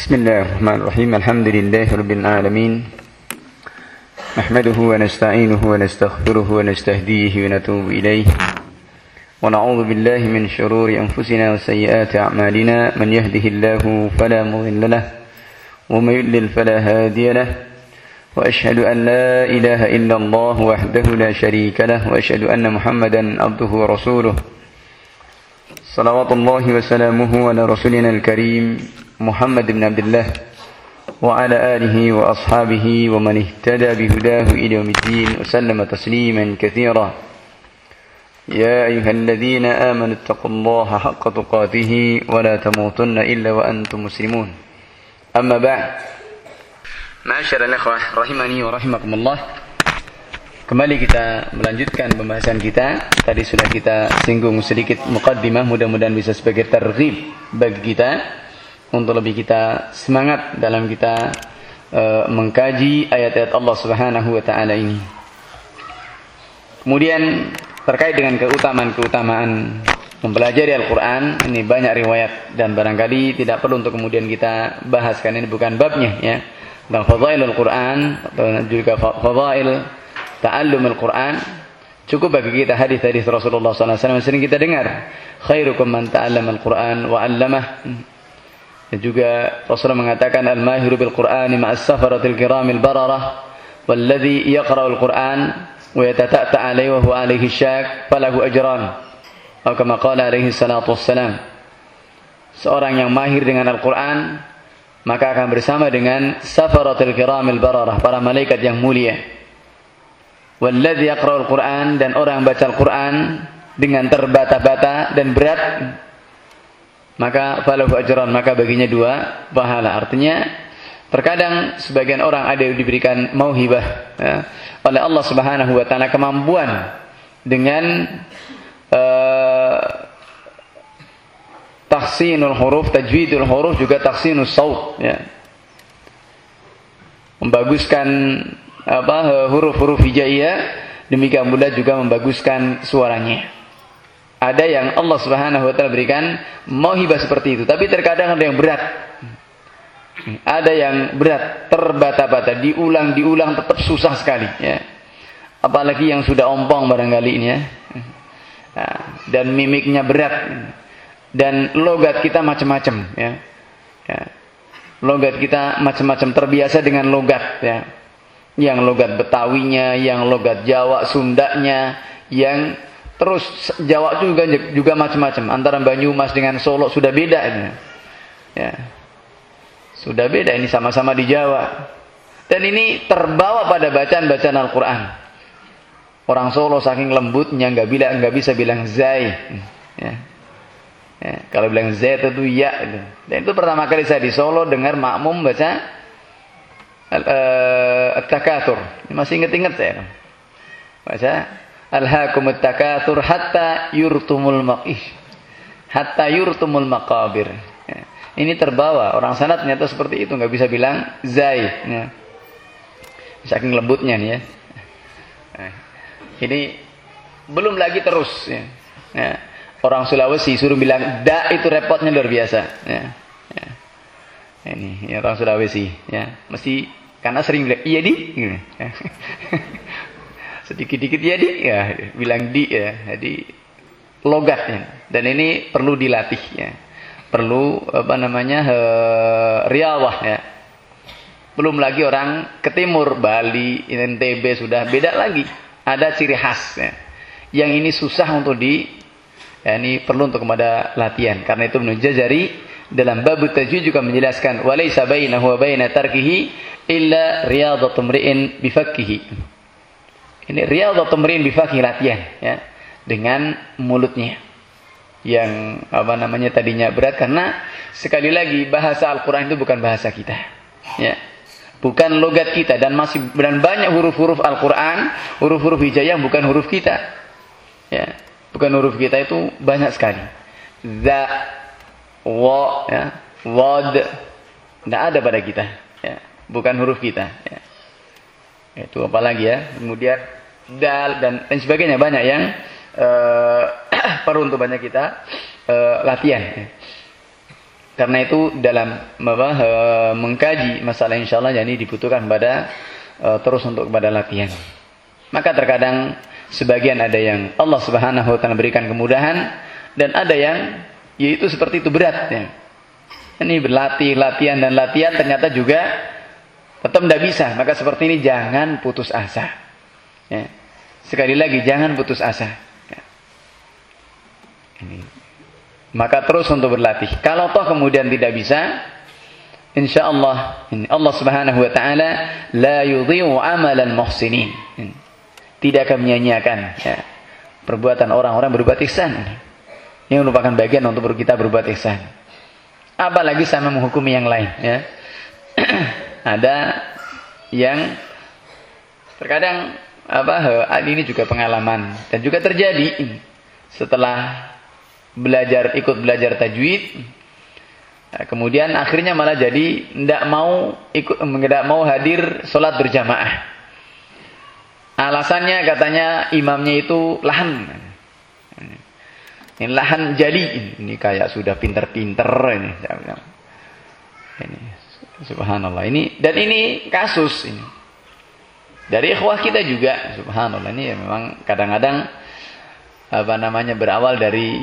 بسم الله الرحمن الرحيم. الحمد لله رب العالمين. نحمده ونستعينه ونستغفره ونستهديه ونتوب إليه. ونعوذ بالله من شرور أنفسنا وسيئات أعمالنا. من يهده الله فلا مضل له ومن يضلل فلا هادي له. وأشهد أن لا إله إلا الله وحده لا شريك له وأشهد أن محمدا عبده ورسوله. صلوات الله وسلامه على رسولنا الكريم. محمد بن عبد الله وعلى آله وأصحابه ومن اهتدى بهداه إلى يوم الدين وسلم تسليما كثيرا يا أيها الذين آمنوا اتقوا الله حق تقاته ولا تموتن إلا وأنتم مسلمون أما بعد معاشر الأخوة رحمني ورحمكم الله Kembali kita melanjutkan pembahasan kita. Tadi sudah kita singgung sedikit mukaddimah, mudah-mudahan bisa sebagai terghib bagi kita untuk lebih kita semangat dalam kita uh, mengkaji ayat-ayat Allah Subhanahu wa taala ini. Kemudian terkait dengan keutamaan-keutamaan mempelajari Al-Qur'an, ini banyak riwayat dan barangkali tidak perlu untuk kemudian kita bahas karena ini bukan babnya ya. Tentang fadailul Qur'an atau juga fadail ta'allum Al-Quran cukup bagi kita hadis-hadis Rasulullah SAW yang sering kita dengar khairukum man ta'allama Al-Quran wa 'allamah dan juga Rasulullah mengatakan al-mahiru bil Qur'ani ma'as safaratil kiramil bararah walladhi yaqra'u al-Qur'an wa yatata'ta 'alayhi wa huwa 'alayhi syak falahu ajran. Atau kama qala alaihi salatu wassalam seorang yang mahir dengan Al-Quran maka akan bersama dengan safaratil kiramil bararah para malaikat yang mulia. Walladzi yaqra'ul Qur'an dan orang yang baca Al-Qur'an dengan terbata-bata dan berat maka falahu ajran maka baginya dua pahala. Artinya terkadang sebagian orang ada yang diberikan mauhibah ya, oleh Allah Subhanahu wa taala kemampuan dengan uh, tahsinul huruf, tajwidul huruf juga tahsinus saut ya. Membaguskan apa huruf-huruf hijaiyah demikian pula juga membaguskan suaranya. Ada yang Allah Subhanahu wa taala berikan mauhibah seperti itu, tapi terkadang ada yang berat. Ada yang berat, terbata-bata, diulang-diulang tetap susah sekali ya. Apalagi yang sudah ompong barangkali ini ya. Dan mimiknya berat. Dan logat kita macam-macam ya. ya. Logat kita macam-macam terbiasa dengan logat ya yang logat Betawinya, yang logat Jawa, Sundanya, yang terus Jawa juga juga macam-macam. Antara Banyumas dengan Solo sudah beda ini. Ya. Sudah beda ini sama-sama di Jawa. Dan ini terbawa pada bacaan-bacaan Al-Qur'an. Orang Solo saking lembutnya nggak bilang nggak bisa bilang zai. Ya. Ya. Kalau bilang zai itu ya. Dan itu pertama kali saya di Solo dengar makmum baca At-Takathur. Masih ingat-ingat saya. Baca. Alhaakum at-takathur hatta yurtumul maqih. Hatta yurtumul maqabir. Ya. Ini terbawa. Orang sana ternyata seperti itu. nggak bisa bilang zai. Ya. Saking lembutnya nih ya. Nah. Ini belum lagi terus. Ya. Ya. Orang Sulawesi suruh bilang da itu repotnya luar biasa. Ya. Ya. Ini ya, orang Sulawesi. Ya. Mesti karena sering bilang iya di gitu. sedikit-dikit iya di ya bilang di ya. Jadi logatnya. Dan ini perlu dilatih ya. Perlu apa namanya he, riawah ya. Belum lagi orang ke timur Bali NTB sudah. Beda lagi. Ada ciri khas ya. Yang ini susah untuk di ya, ini perlu untuk kepada latihan. Karena itu menunjuk jari dalam bab tajwid juga menjelaskan walaysa bainahu wa baina tarkihi illa riyadatu mri'in bifakkihi. Ini riyadatu mri'in bifakkihi latihan ya dengan mulutnya. Yang apa namanya tadinya berat karena sekali lagi bahasa Al-Qur'an itu bukan bahasa kita. Ya. Bukan logat kita dan masih dan banyak huruf-huruf Al-Qur'an, huruf-huruf hijaiyah bukan huruf kita. Ya. Bukan huruf kita itu banyak sekali. Za wa ya wad tidak ada pada kita ya bukan huruf kita ya. itu apalagi ya kemudian dal dan lain sebagainya banyak yang uh, perlu untuk banyak kita uh, latihan. Karena itu dalam apa, uh, mengkaji masalah insya Allah jadi dibutuhkan pada uh, terus untuk kepada latihan. Maka terkadang sebagian ada yang Allah Subhanahu wa taala berikan kemudahan dan ada yang yaitu seperti itu berat ya. Ini berlatih, latihan dan latihan ternyata juga tetap tidak bisa. Maka seperti ini jangan putus asa. Ya. Sekali lagi jangan putus asa. Ini maka terus untuk berlatih. Kalau toh kemudian tidak bisa, insya Allah Allah Subhanahu Wa Taala la yudhi'u amalan muhsinin. Tidak akan menyanyiakan ya, perbuatan orang-orang berbuat ihsan. Yang merupakan bagian untuk kita berbuat ihsan. Apalagi sama menghukumi yang lain. Ya. Ada yang terkadang apa? Ini juga pengalaman. Dan juga terjadi. Setelah belajar ikut belajar tajwid nah, kemudian akhirnya malah jadi tidak mau ikut tidak mau hadir sholat berjamaah. Alasannya katanya imamnya itu lahan. Ini lahan jadi ini kayak sudah pinter-pinter ini. Ini subhanallah. Ini dan ini kasus ini dari ikhwah kita juga subhanallah ini ya memang kadang-kadang apa namanya berawal dari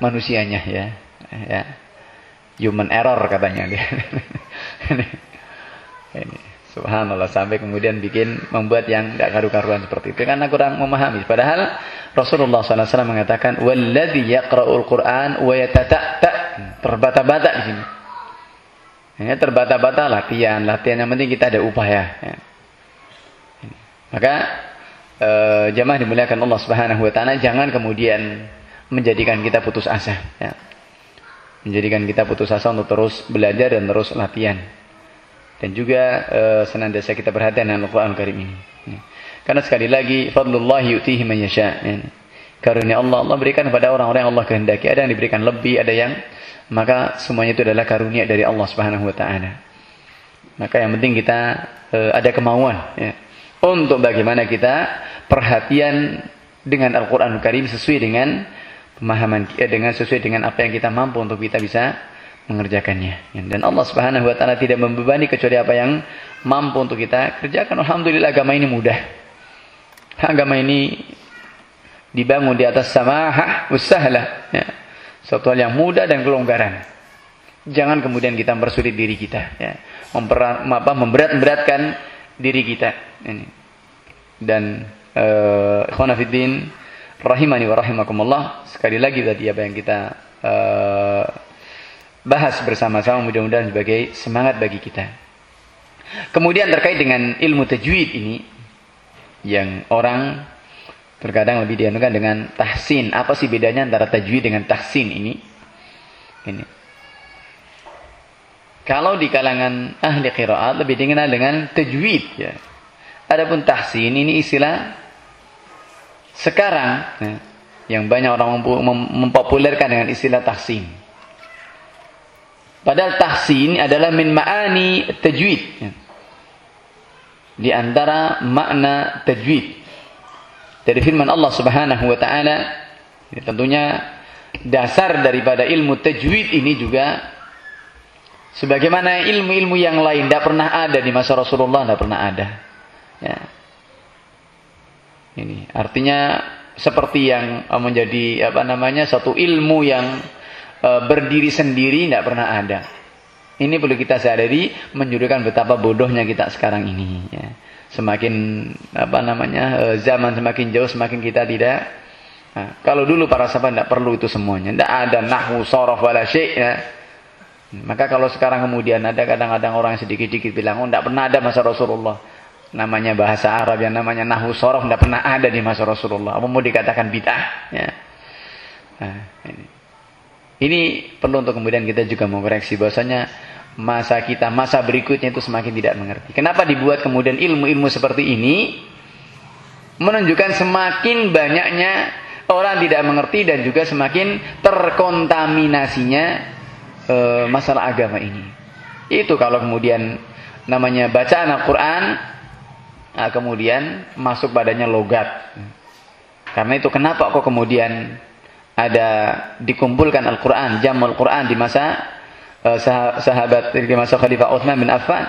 manusianya ya. Ya. Human error katanya dia. Ini subhanallah sampai kemudian bikin membuat yang tidak karu-karuan seperti itu. Karena kurang memahami. Padahal Rasulullah SAW mengatakan walladzi yaqra'ul Qur'an wa yatata'ta. Terbata-bata di sini. Ya, terbata-bata latihan. Latihan yang penting kita ada upaya ya. Maka e, jamaah dimuliakan Allah Subhanahu wa taala jangan kemudian menjadikan kita putus asa ya. Menjadikan kita putus asa untuk terus belajar dan terus latihan. Dan juga e, senantiasa kita perhatian dengan Al-Qur'an Karim ini. Ya. Karena sekali lagi fadlullah yu'tihi man yasha. Ya. Karunia Allah Allah berikan kepada orang-orang yang Allah kehendaki. Ada yang diberikan lebih, ada yang maka semuanya itu adalah karunia dari Allah Subhanahu wa taala. Maka yang penting kita e, ada kemauan ya untuk bagaimana kita perhatian dengan Al-Quran Karim sesuai dengan pemahaman eh, dengan sesuai dengan apa yang kita mampu untuk kita bisa mengerjakannya. Dan Allah Subhanahu wa taala tidak membebani kecuali apa yang mampu untuk kita kerjakan. Alhamdulillah agama ini mudah. Agama ini dibangun di atas samahah usahlah ya. Suatu hal yang mudah dan kelonggaran. Jangan kemudian kita mempersulit diri kita ya. Memper, apa, memberat-beratkan diri kita ini. Dan uh, khonafidin rahimani wa rahimakumullah sekali lagi tadi apa yang kita uh, bahas bersama-sama mudah-mudahan sebagai semangat bagi kita. Kemudian terkait dengan ilmu tajwid ini yang orang terkadang lebih dianukan dengan tahsin. Apa sih bedanya antara tajwid dengan tahsin ini? Ini. Kalau di kalangan ahli qiraat lebih dikenal dengan tajwid ya. Adapun tahsin ini istilah sekarang ya, yang banyak orang mempopulerkan dengan istilah tahsin. Padahal tahsin adalah min ma'ani tajwid. Ya. Di antara makna tajwid. Dari firman Allah Subhanahu wa taala, ya, tentunya dasar daripada ilmu tajwid ini juga Sebagaimana ilmu-ilmu yang lain tidak pernah ada di masa Rasulullah, tidak pernah ada. Ya. Ini artinya seperti yang eh, menjadi apa namanya satu ilmu yang uh, berdiri sendiri tidak pernah ada. Ini perlu kita sadari menunjukkan betapa bodohnya kita sekarang ini. Ya. Semakin apa namanya uh, zaman semakin jauh semakin kita tidak. Nah, kalau dulu para sahabat tidak perlu itu semuanya. Tidak ada nahu sorof wala syai' ya maka kalau sekarang kemudian ada kadang-kadang orang sedikit-sedikit bilang, oh tidak pernah ada masa Rasulullah. Namanya bahasa Arab yang namanya nahu sorof tidak pernah ada di masa Rasulullah. Apa mau dikatakan bid'ah? Ya. Nah, ini. ini perlu untuk kemudian kita juga mengoreksi bahwasanya masa kita, masa berikutnya itu semakin tidak mengerti. Kenapa dibuat kemudian ilmu-ilmu seperti ini? Menunjukkan semakin banyaknya orang tidak mengerti dan juga semakin terkontaminasinya e, masalah agama ini. Itu kalau kemudian namanya bacaan Al-Quran, nah, kemudian masuk badannya logat. Karena itu kenapa kok kemudian ada dikumpulkan Al-Quran, jam Al-Quran di masa uh, sahabat di masa Khalifah Utsman bin Affan.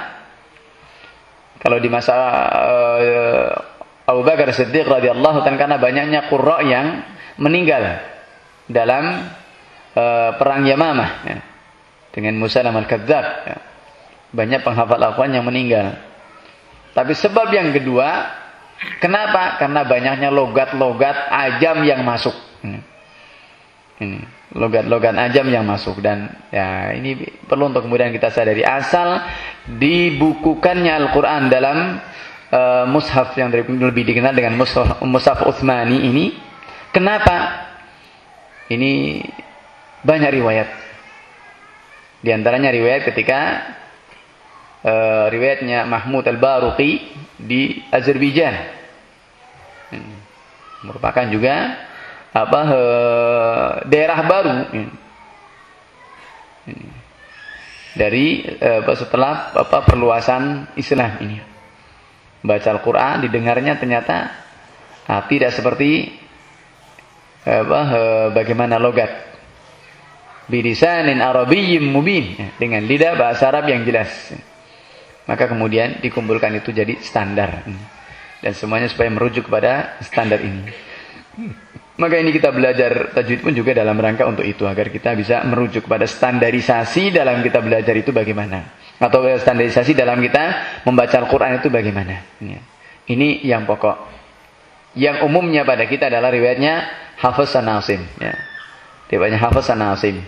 Kalau di masa uh, Abu Bakar Siddiq radhiyallahu taala karena banyaknya qurra yang meninggal dalam uh, perang Yamamah ya. Dengan Musa al-Kadzdzab ya. Banyak penghafal Al-Qur'an yang meninggal. Tapi sebab yang kedua, kenapa? Karena banyaknya logat-logat ajam yang masuk. Ini logat-logat ajam yang masuk dan ya ini perlu untuk kemudian kita sadari asal dibukukannya Al-Qur'an dalam uh, mushaf yang lebih dikenal dengan mushaf, mushaf Utsmani ini kenapa ini banyak riwayat di antaranya riwayat ketika uh, riwayatnya Mahmud Al-Baruqi di Azerbaijan ini merupakan juga apa uh, daerah baru ini. Ini. dari uh, setelah apa perluasan Islam ini baca Al-Quran didengarnya ternyata uh, tidak seperti apa uh, bagaimana logat birisanin arabiyyin mubin dengan lidah bahasa Arab yang jelas maka kemudian dikumpulkan itu jadi standar. Dan semuanya supaya merujuk kepada standar ini. Maka ini kita belajar tajwid pun juga dalam rangka untuk itu. Agar kita bisa merujuk kepada standarisasi dalam kita belajar itu bagaimana. Atau standarisasi dalam kita membaca Al-Quran itu bagaimana. Ini yang pokok. Yang umumnya pada kita adalah riwayatnya Hafiz Nasim. Ya. Riwayatnya Hafiz Nasim.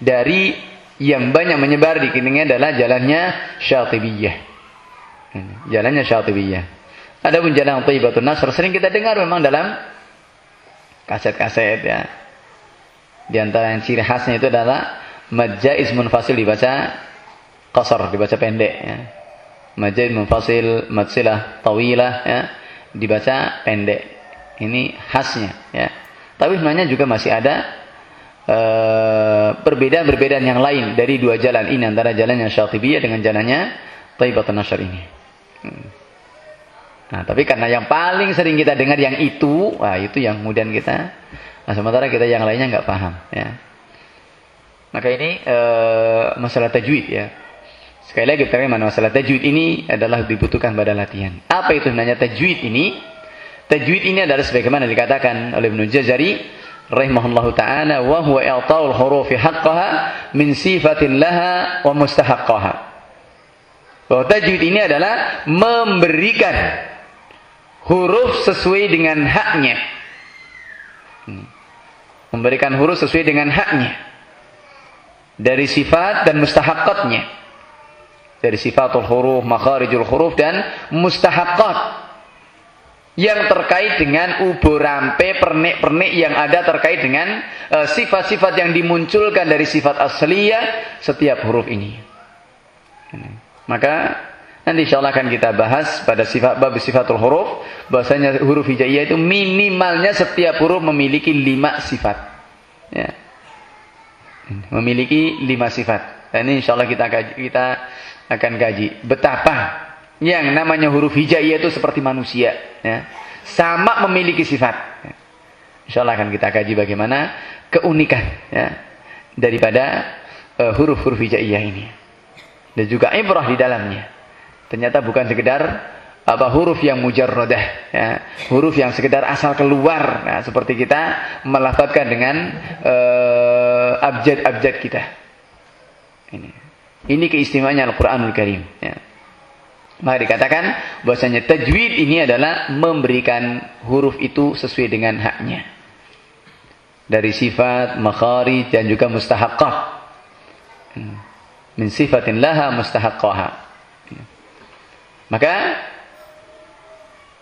Dari yang banyak menyebar di keningnya adalah jalannya Syatibiyah. Jalannya Syatibiyah. Ada pun jalan Thayyibatun Nasr sering kita dengar memang dalam kaset-kaset ya. Di antara yang ciri khasnya itu adalah majais munfasil dibaca qasar, dibaca pendek ya. Majais munfasil, matsilah tawilah ya, dibaca pendek. Ini khasnya ya. Tapi sebenarnya juga masih ada perbedaan-perbedaan yang lain dari dua jalan ini antara jalannya Syatibiyah dengan jalannya Taibatun Nasr ini. Hmm. Nah, tapi karena yang paling sering kita dengar yang itu, wah itu yang kemudian kita, nah sementara kita yang lainnya nggak paham, ya. Maka ini e, masalah tajwid ya. Sekali lagi kita masalah tajwid ini adalah dibutuhkan pada latihan. Apa itu sebenarnya tajwid ini? Tajwid ini adalah sebagaimana dikatakan oleh Ibnu Jazari, rahimahullahu taala wa huwa i'ta'ul hurufi haqqaha min sifatin laha wa mustahaqqaha. Bahwa tajwid ini adalah memberikan huruf sesuai dengan haknya. Hmm. Memberikan huruf sesuai dengan haknya. Dari sifat dan mustahaqqatnya. Dari sifatul huruf, makharijul huruf dan mustahaqqat yang terkait dengan ubo rampe pernik-pernik yang ada terkait dengan eh, sifat-sifat uh, yang dimunculkan dari sifat asliyah setiap huruf ini. Maka nanti insya Allah akan kita bahas pada sifat bab sifatul huruf bahasanya huruf hijaiyah itu minimalnya setiap huruf memiliki lima sifat. Ya. Memiliki lima sifat. Dan ini insya Allah kita kita akan kaji betapa yang namanya huruf hijaiyah itu seperti manusia ya. sama memiliki sifat ya. insya Allah akan kita kaji bagaimana keunikan ya, daripada uh, huruf-huruf hijaiyah ini dan juga ibrah di dalamnya ternyata bukan sekedar apa huruf yang mujarradah ya. huruf yang sekedar asal keluar nah, seperti kita melafazkan dengan uh, abjad-abjad kita ini ini keistimewaannya Al-Qur'anul Karim ya. Maka dikatakan bahwasanya tajwid ini adalah memberikan huruf itu sesuai dengan haknya. Dari sifat, makharij dan juga mustahaqqah. Hmm. Min sifatin laha mustahaqqaha. Maka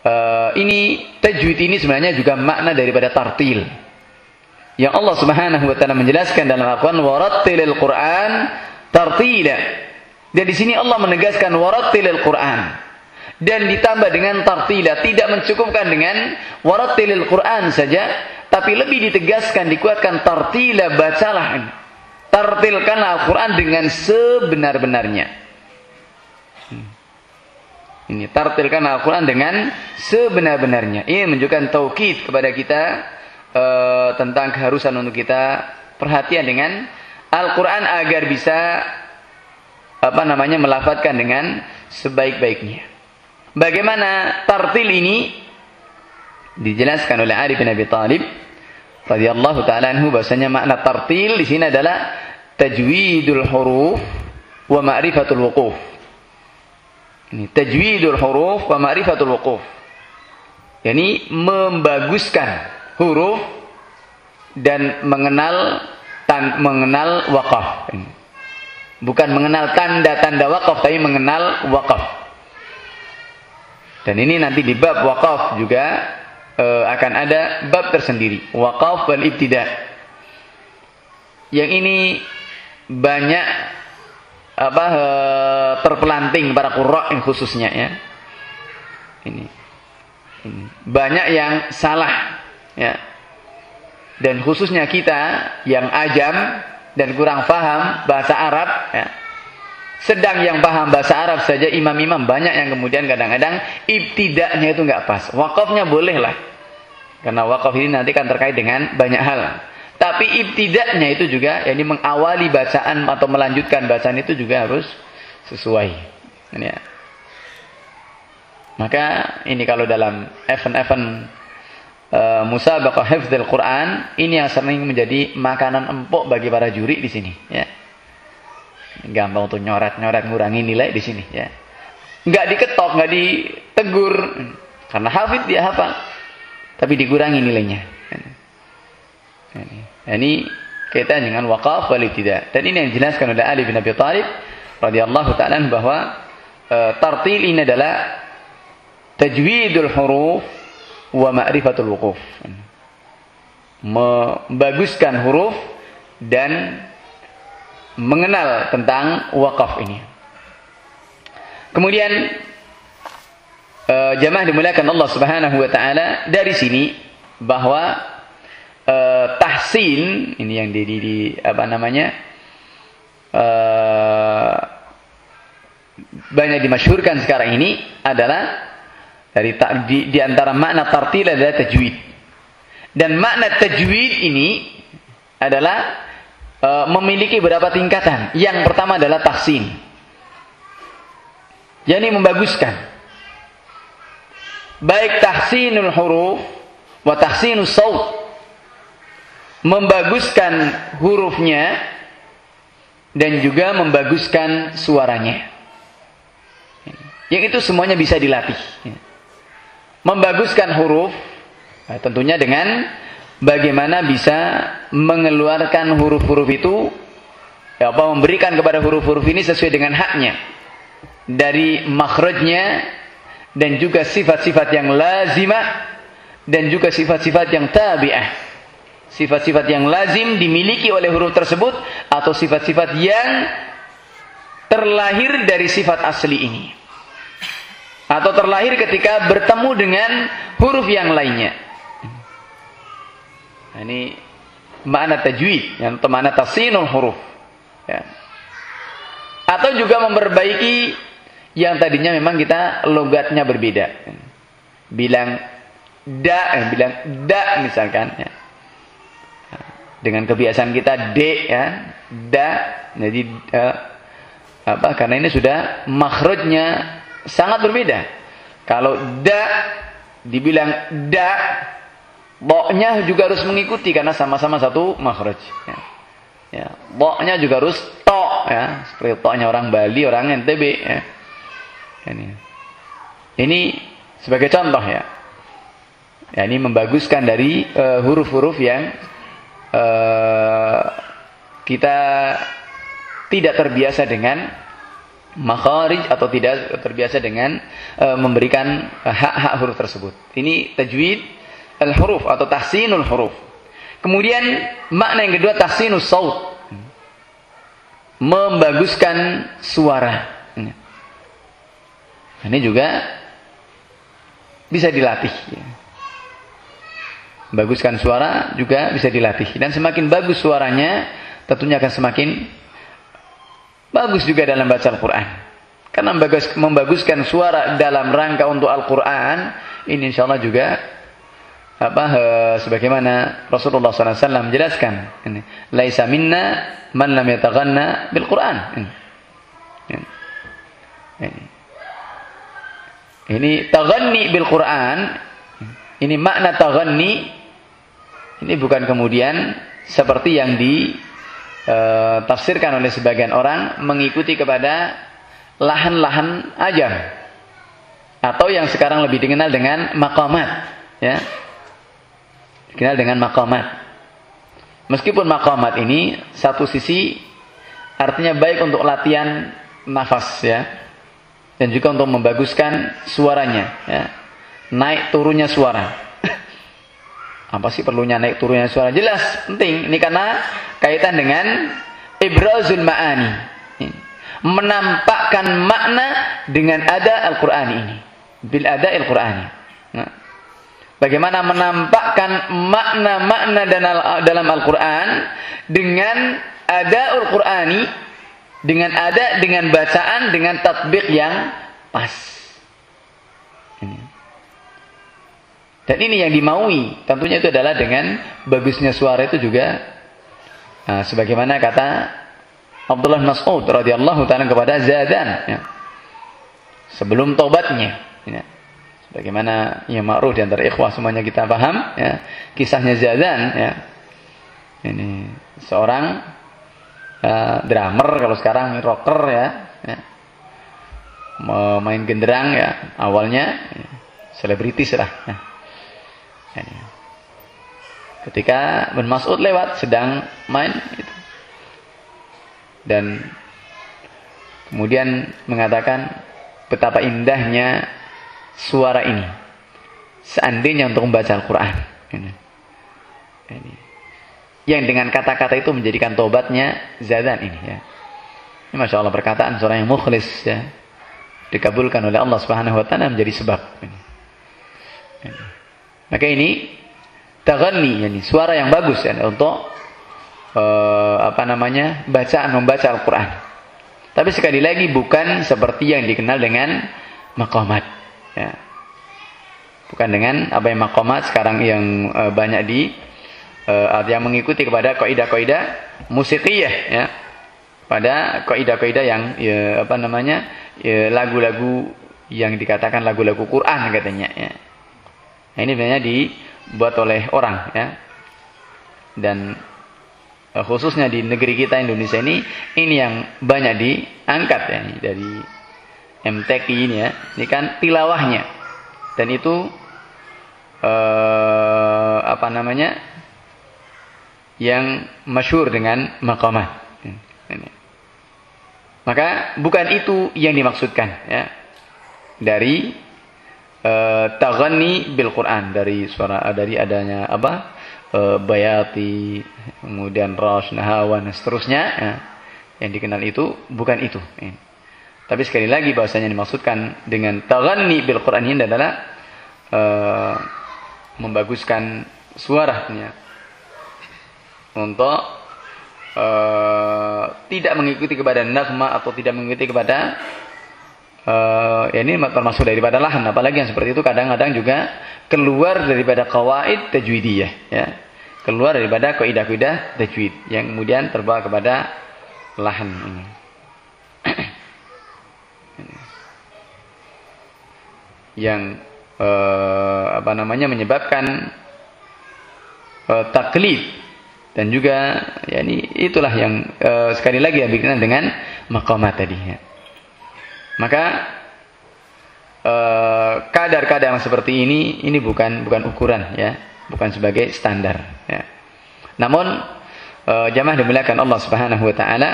uh, ini tajwid ini sebenarnya juga makna daripada tartil. Yang Allah Subhanahu wa taala menjelaskan dalam Al-Qur'an warattilil Qur'an tartila. Dan di sini Allah menegaskan warattilil Quran. Dan ditambah dengan tartila. Tidak mencukupkan dengan warattilil Quran saja. Tapi lebih ditegaskan, dikuatkan tartila bacalah. Tartilkanlah Al-Quran dengan sebenar-benarnya. Hmm. Ini tartilkan Al-Quran dengan sebenar-benarnya. Ini menunjukkan taukid kepada kita uh, tentang keharusan untuk kita perhatian dengan Al-Quran agar bisa apa namanya melafatkan dengan sebaik-baiknya. Bagaimana tartil ini dijelaskan oleh Ali bin Abi Thalib radhiyallahu taala anhu bahasanya makna tartil di sini adalah tajwidul huruf wa ma'rifatul wuquf. Ini tajwidul huruf wa ma'rifatul wuquf. Yani membaguskan huruf dan mengenal tan, mengenal wakaf. Bukan mengenal tanda-tanda wakaf, tapi mengenal wakaf. Dan ini nanti di bab wakaf juga e, akan ada bab tersendiri. Wakaf wal ibtida. Yang ini banyak apa e, terpelanting para qurra khususnya ya. Ini. ini. Banyak yang salah ya dan khususnya kita yang ajam dan kurang paham bahasa Arab ya. Sedang yang paham bahasa Arab saja imam-imam banyak yang kemudian kadang-kadang ibtidaknya itu nggak pas. Wakafnya boleh lah. Karena wakaf ini nanti kan terkait dengan banyak hal. Tapi ibtidaknya itu juga yakni mengawali bacaan atau melanjutkan bacaan itu juga harus sesuai. Ya. Maka ini kalau dalam event-event uh, musabaqah hifdzul Quran ini yang sering menjadi makanan empuk bagi para juri di sini ya. Gampang untuk nyoret-nyoret ngurangi nilai di sini ya. Enggak diketok, enggak ditegur karena hafid dia hafal. Tapi dikurangi nilainya. Ini kaitan dengan wakaf wal tidak. Dan ini yang dijelaskan oleh Ali bin Abi Thalib radhiyallahu taala bahwa uh, tartil ini adalah tajwidul huruf wa ma'rifatul wuquf. Membaguskan huruf dan mengenal tentang wakaf ini. Kemudian uh, jamaah dimuliakan Allah Subhanahu wa taala dari sini bahwa uh, tahsin ini yang di, di, di apa namanya uh, banyak dimasyhurkan sekarang ini adalah dari di, di antara makna tartil adalah tajwid. Dan makna tajwid ini adalah e, memiliki beberapa tingkatan. Yang pertama adalah tahsin. Yani membaguskan. Baik tahsinul huruf wa tahsinus saut. Membaguskan hurufnya dan juga membaguskan suaranya. Yang itu semuanya bisa dilatih membaguskan huruf nah, tentunya dengan bagaimana bisa mengeluarkan huruf-huruf itu ya apa memberikan kepada huruf-huruf ini sesuai dengan haknya. Dari makhrajnya dan juga sifat-sifat yang lazimah dan juga sifat-sifat yang tabi'ah. Sifat-sifat yang lazim dimiliki oleh huruf tersebut atau sifat-sifat yang terlahir dari sifat asli ini atau terlahir ketika bertemu dengan huruf yang lainnya. Nah, ini makna tajwid yang makna tasinul huruf. Ya. Atau juga memperbaiki yang tadinya memang kita logatnya berbeda. Bilang da, eh, bilang da misalkan. Ya. Dengan kebiasaan kita d ya, da. Jadi eh, apa? Karena ini sudah makhrajnya sangat berbeda. Kalau da dibilang da, boknya juga harus mengikuti karena sama-sama satu makhraj. Ya. Ya, boknya juga harus to ya, seperti toknya orang Bali, orang NTB ya. Ini. Ini sebagai contoh ya. Ya, ini membaguskan dari eh, huruf-huruf uh, yang uh, kita tidak terbiasa dengan makharij atau tidak terbiasa dengan uh, memberikan e, hak-hak huruf tersebut. Ini tajwid al-huruf atau tahsinul huruf. Kemudian makna yang kedua tahsinus saut. Membaguskan suara. Ini juga bisa dilatih. Baguskan suara juga bisa dilatih. Dan semakin bagus suaranya, tentunya akan semakin Bagus juga dalam baca Al-Quran. Karena membaguskan suara dalam rangka untuk Al-Quran, ini insya Allah juga apa uh, sebagaimana Rasulullah SAW menjelaskan. Ini laisa minna man lam yataghanna bil Quran. Ini. Ini, ini taghanni bil Quran. Ini makna taghanni ini bukan kemudian seperti yang ditafsirkan oleh sebagian orang mengikuti kepada lahan-lahan aja atau yang sekarang lebih dikenal dengan maqamat ya dikenal dengan maqamat. Meskipun maqamat ini satu sisi artinya baik untuk latihan nafas ya dan juga untuk membaguskan suaranya ya. Naik turunnya suara. Apa sih perlunya naik turunnya suara? Jelas, penting. Ini karena kaitan dengan ibrazul ma'ani. Menampakkan makna dengan ada Al-Qur'an ini. Bil ada Al-Qur'ani. Nah, Bagaimana menampakkan makna-makna dalam Al-Quran dengan ada Al-Qurani, dengan ada dengan bacaan, dengan tatbik yang pas. Ini. Dan ini yang dimaui, tentunya itu adalah dengan bagusnya suara itu juga. Nah, sebagaimana kata Abdullah Mas'ud radhiyallahu taala kepada Zadan ya. sebelum tobatnya. Ya Bagaimana yang ma'ruf di antara ikhwah semuanya kita paham ya. Kisahnya Zadan ya. Ini seorang uh, drummer kalau sekarang rocker ya, ya. main genderang ya awalnya ya. selebritis lah ya. Ketika Ben Mas'ud lewat sedang main itu. dan kemudian mengatakan betapa indahnya suara ini. Seandainya untuk membaca Al-Quran. Ini. Ini. Yang dengan kata-kata itu menjadikan tobatnya Zadan ini ya. Ini Masya Allah perkataan seorang yang mukhlis ya. Dikabulkan oleh Allah Subhanahu Wa Taala menjadi sebab. Ini. Ini. Maka ini taghani yani suara yang bagus ya untuk uh, apa namanya bacaan membaca Al-Quran. Tapi sekali lagi bukan seperti yang dikenal dengan maqamat. Ya. Bukan dengan apa yang makomat sekarang yang e, banyak di e, yang mengikuti kepada kaidah-kaidah musikiyah ya. Pada kaidah-kaidah yang ya, apa namanya? Ya, lagu-lagu ya, yang dikatakan lagu-lagu Quran katanya ya. Nah, ini sebenarnya dibuat oleh orang ya. Dan e, khususnya di negeri kita Indonesia ini ini yang banyak diangkat ya dari MTQ ini ya, ini kan tilawahnya. Dan itu eh, apa namanya? yang masyur dengan maqamat. Ini. Maka bukan itu yang dimaksudkan ya. Dari uh, taghani bil Quran dari suara dari adanya apa? Uh, bayati, kemudian ras, nahawan, dan seterusnya ya. Yang dikenal itu bukan itu. Ya. Tapi sekali lagi bahasanya dimaksudkan dengan taghanni bil Quran ini adalah uh, membaguskan suaranya untuk tidak mengikuti kepada nafma atau tidak mengikuti kepada uh, ini termasuk daripada lahan. Apalagi yang seperti itu kadang-kadang juga keluar daripada kawaid tajwidiyah ya. Keluar daripada kaidah-kaidah tajwid yang kemudian terbawa kepada lahan ini. Yang eh, apa namanya menyebabkan eh, taklid dan juga ya ini itulah yang eh, sekali lagi ya berkenaan dengan maqamat tadi ya. Maka eh, kadar-kadar yang seperti ini ini bukan bukan ukuran ya, bukan sebagai standar ya. Namun eh, jamaah dimuliakan Allah Subhanahu wa taala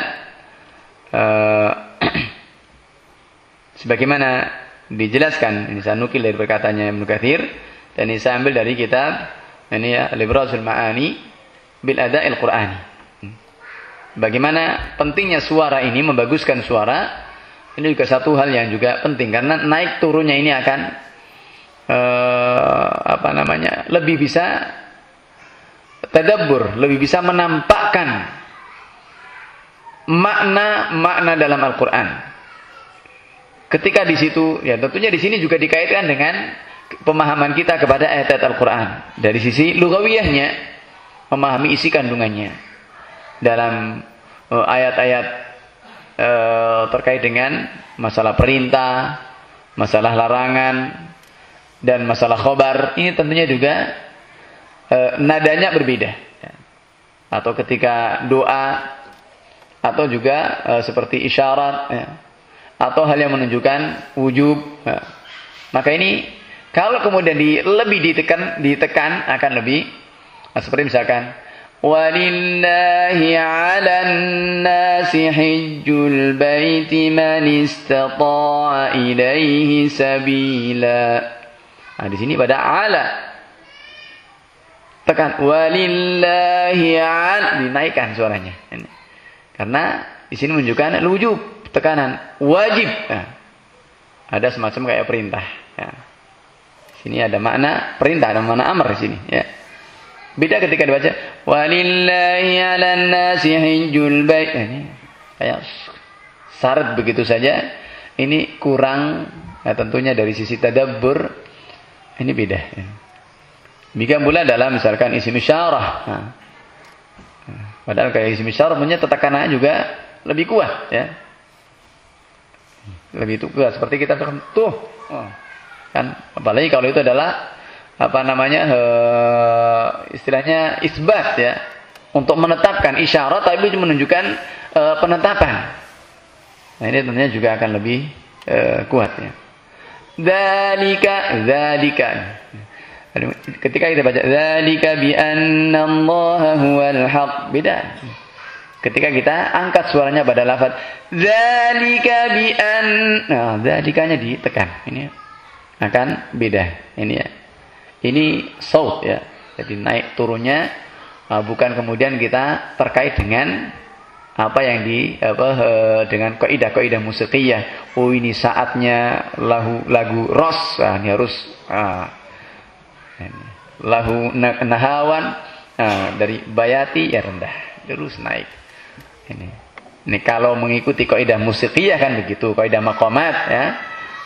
eh, sebagaimana dijelaskan ini saya nukil dari perkataannya Ibnu Katsir dan ini saya ambil dari kitab ini ya Librazul Ma'ani bil Ada'il Qur'ani. Bagaimana pentingnya suara ini membaguskan suara ini juga satu hal yang juga penting karena naik turunnya ini akan eh, apa namanya lebih bisa tadabbur, lebih bisa menampakkan makna-makna dalam Al-Qur'an. Ketika di situ, ya tentunya di sini juga dikaitkan dengan pemahaman kita kepada ayat-ayat Al-Quran. Dari sisi lugawiyahnya, memahami isi kandungannya. Dalam uh, ayat-ayat uh, terkait dengan masalah perintah, masalah larangan, dan masalah khobar, ini tentunya juga uh, nadanya berbeda. Atau ketika doa, atau juga seperti isyarat, ya. atau hal yang menunjukkan wujub. Ya. Maka ini kalau kemudian di, lebih ditekan, ditekan akan lebih seperti misalkan Walillahi 'alan nasi hajjul baiti man istata'a ilaihi sabila. Nah, di sini pada ala. Tekan walillahi 'al dinaikkan suaranya. Ini. Karena di sini menunjukkan wujub, tekanan, wajib. Nah, ada semacam kayak perintah. Ya. Sini ada makna perintah, ada makna amr di sini, ya. Beda ketika dibaca walillahi 'alan nasi hajjul bait. Nah, ini kayak syarat begitu saja. Ini kurang ya, tentunya dari sisi tadabbur ini beda. Ya. Jika pula dalam misalkan isim isyarah. Padahal kayak isim isyarah punya tatakannya juga lebih kuat ya. Lebih kuat seperti kita tuh. Oh kan apalagi kalau itu adalah apa namanya he, istilahnya isbat ya. Untuk menetapkan isyarat tapi menunjukkan e, penetapan. Nah ini tentunya juga akan lebih e, kuat ya. Dalika dalika ketika kita baca dalika bi anna Allah huwal haq beda. Ketika kita angkat suaranya pada lafaz dalika bi an nah dalikanya ditekan. Ini akan beda. Ini ya. Ini saut ya. Jadi naik turunnya uh, bukan kemudian kita terkait dengan apa yang di apa uh, dengan kaidah-kaidah musikiyah. Oh ini saatnya lagu lagu ros nah, ini harus uh, ini. lahu nahawan uh, dari bayati ya rendah terus naik. Ini. Ini kalau mengikuti kaidah musikiyah kan begitu, kaidah makomat ya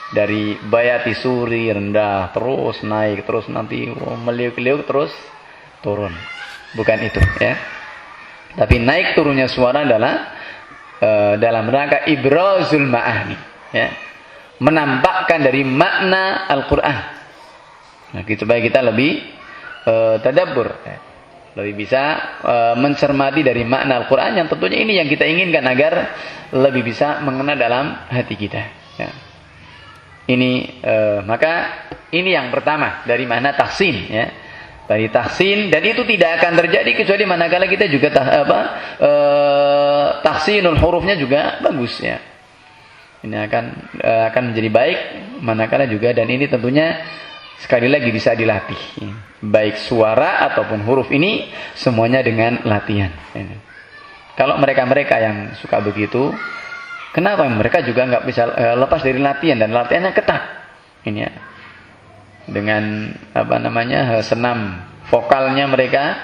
dari bayati suri rendah terus naik terus nanti oh, meliuk-liuk terus turun. Bukan itu ya. Tapi naik turunnya suara adalah uh, dalam rangka ibrazul ma'ani ya. Menampakkan dari makna Al-Qur'an. Nah gitu supaya kita lebih uh, tadabbur ya. lebih bisa uh, mencermati dari makna Al-Qur'an yang tentunya ini yang kita inginkan agar lebih bisa mengena dalam hati kita ya ini uh, maka ini yang pertama dari mana tahsin ya. Dari tahsin dan itu tidak akan terjadi kecuali manakala kita juga tah, apa uh, tahsinul hurufnya juga bagus ya. Ini akan uh, akan menjadi baik manakala juga dan ini tentunya sekali lagi bisa dilatih. Baik suara ataupun huruf ini semuanya dengan latihan. Kalau mereka-mereka yang suka begitu Kenapa? Mereka juga nggak bisa uh, lepas dari latihan dan latihannya ketat. Ini ya. Dengan apa namanya senam vokalnya mereka.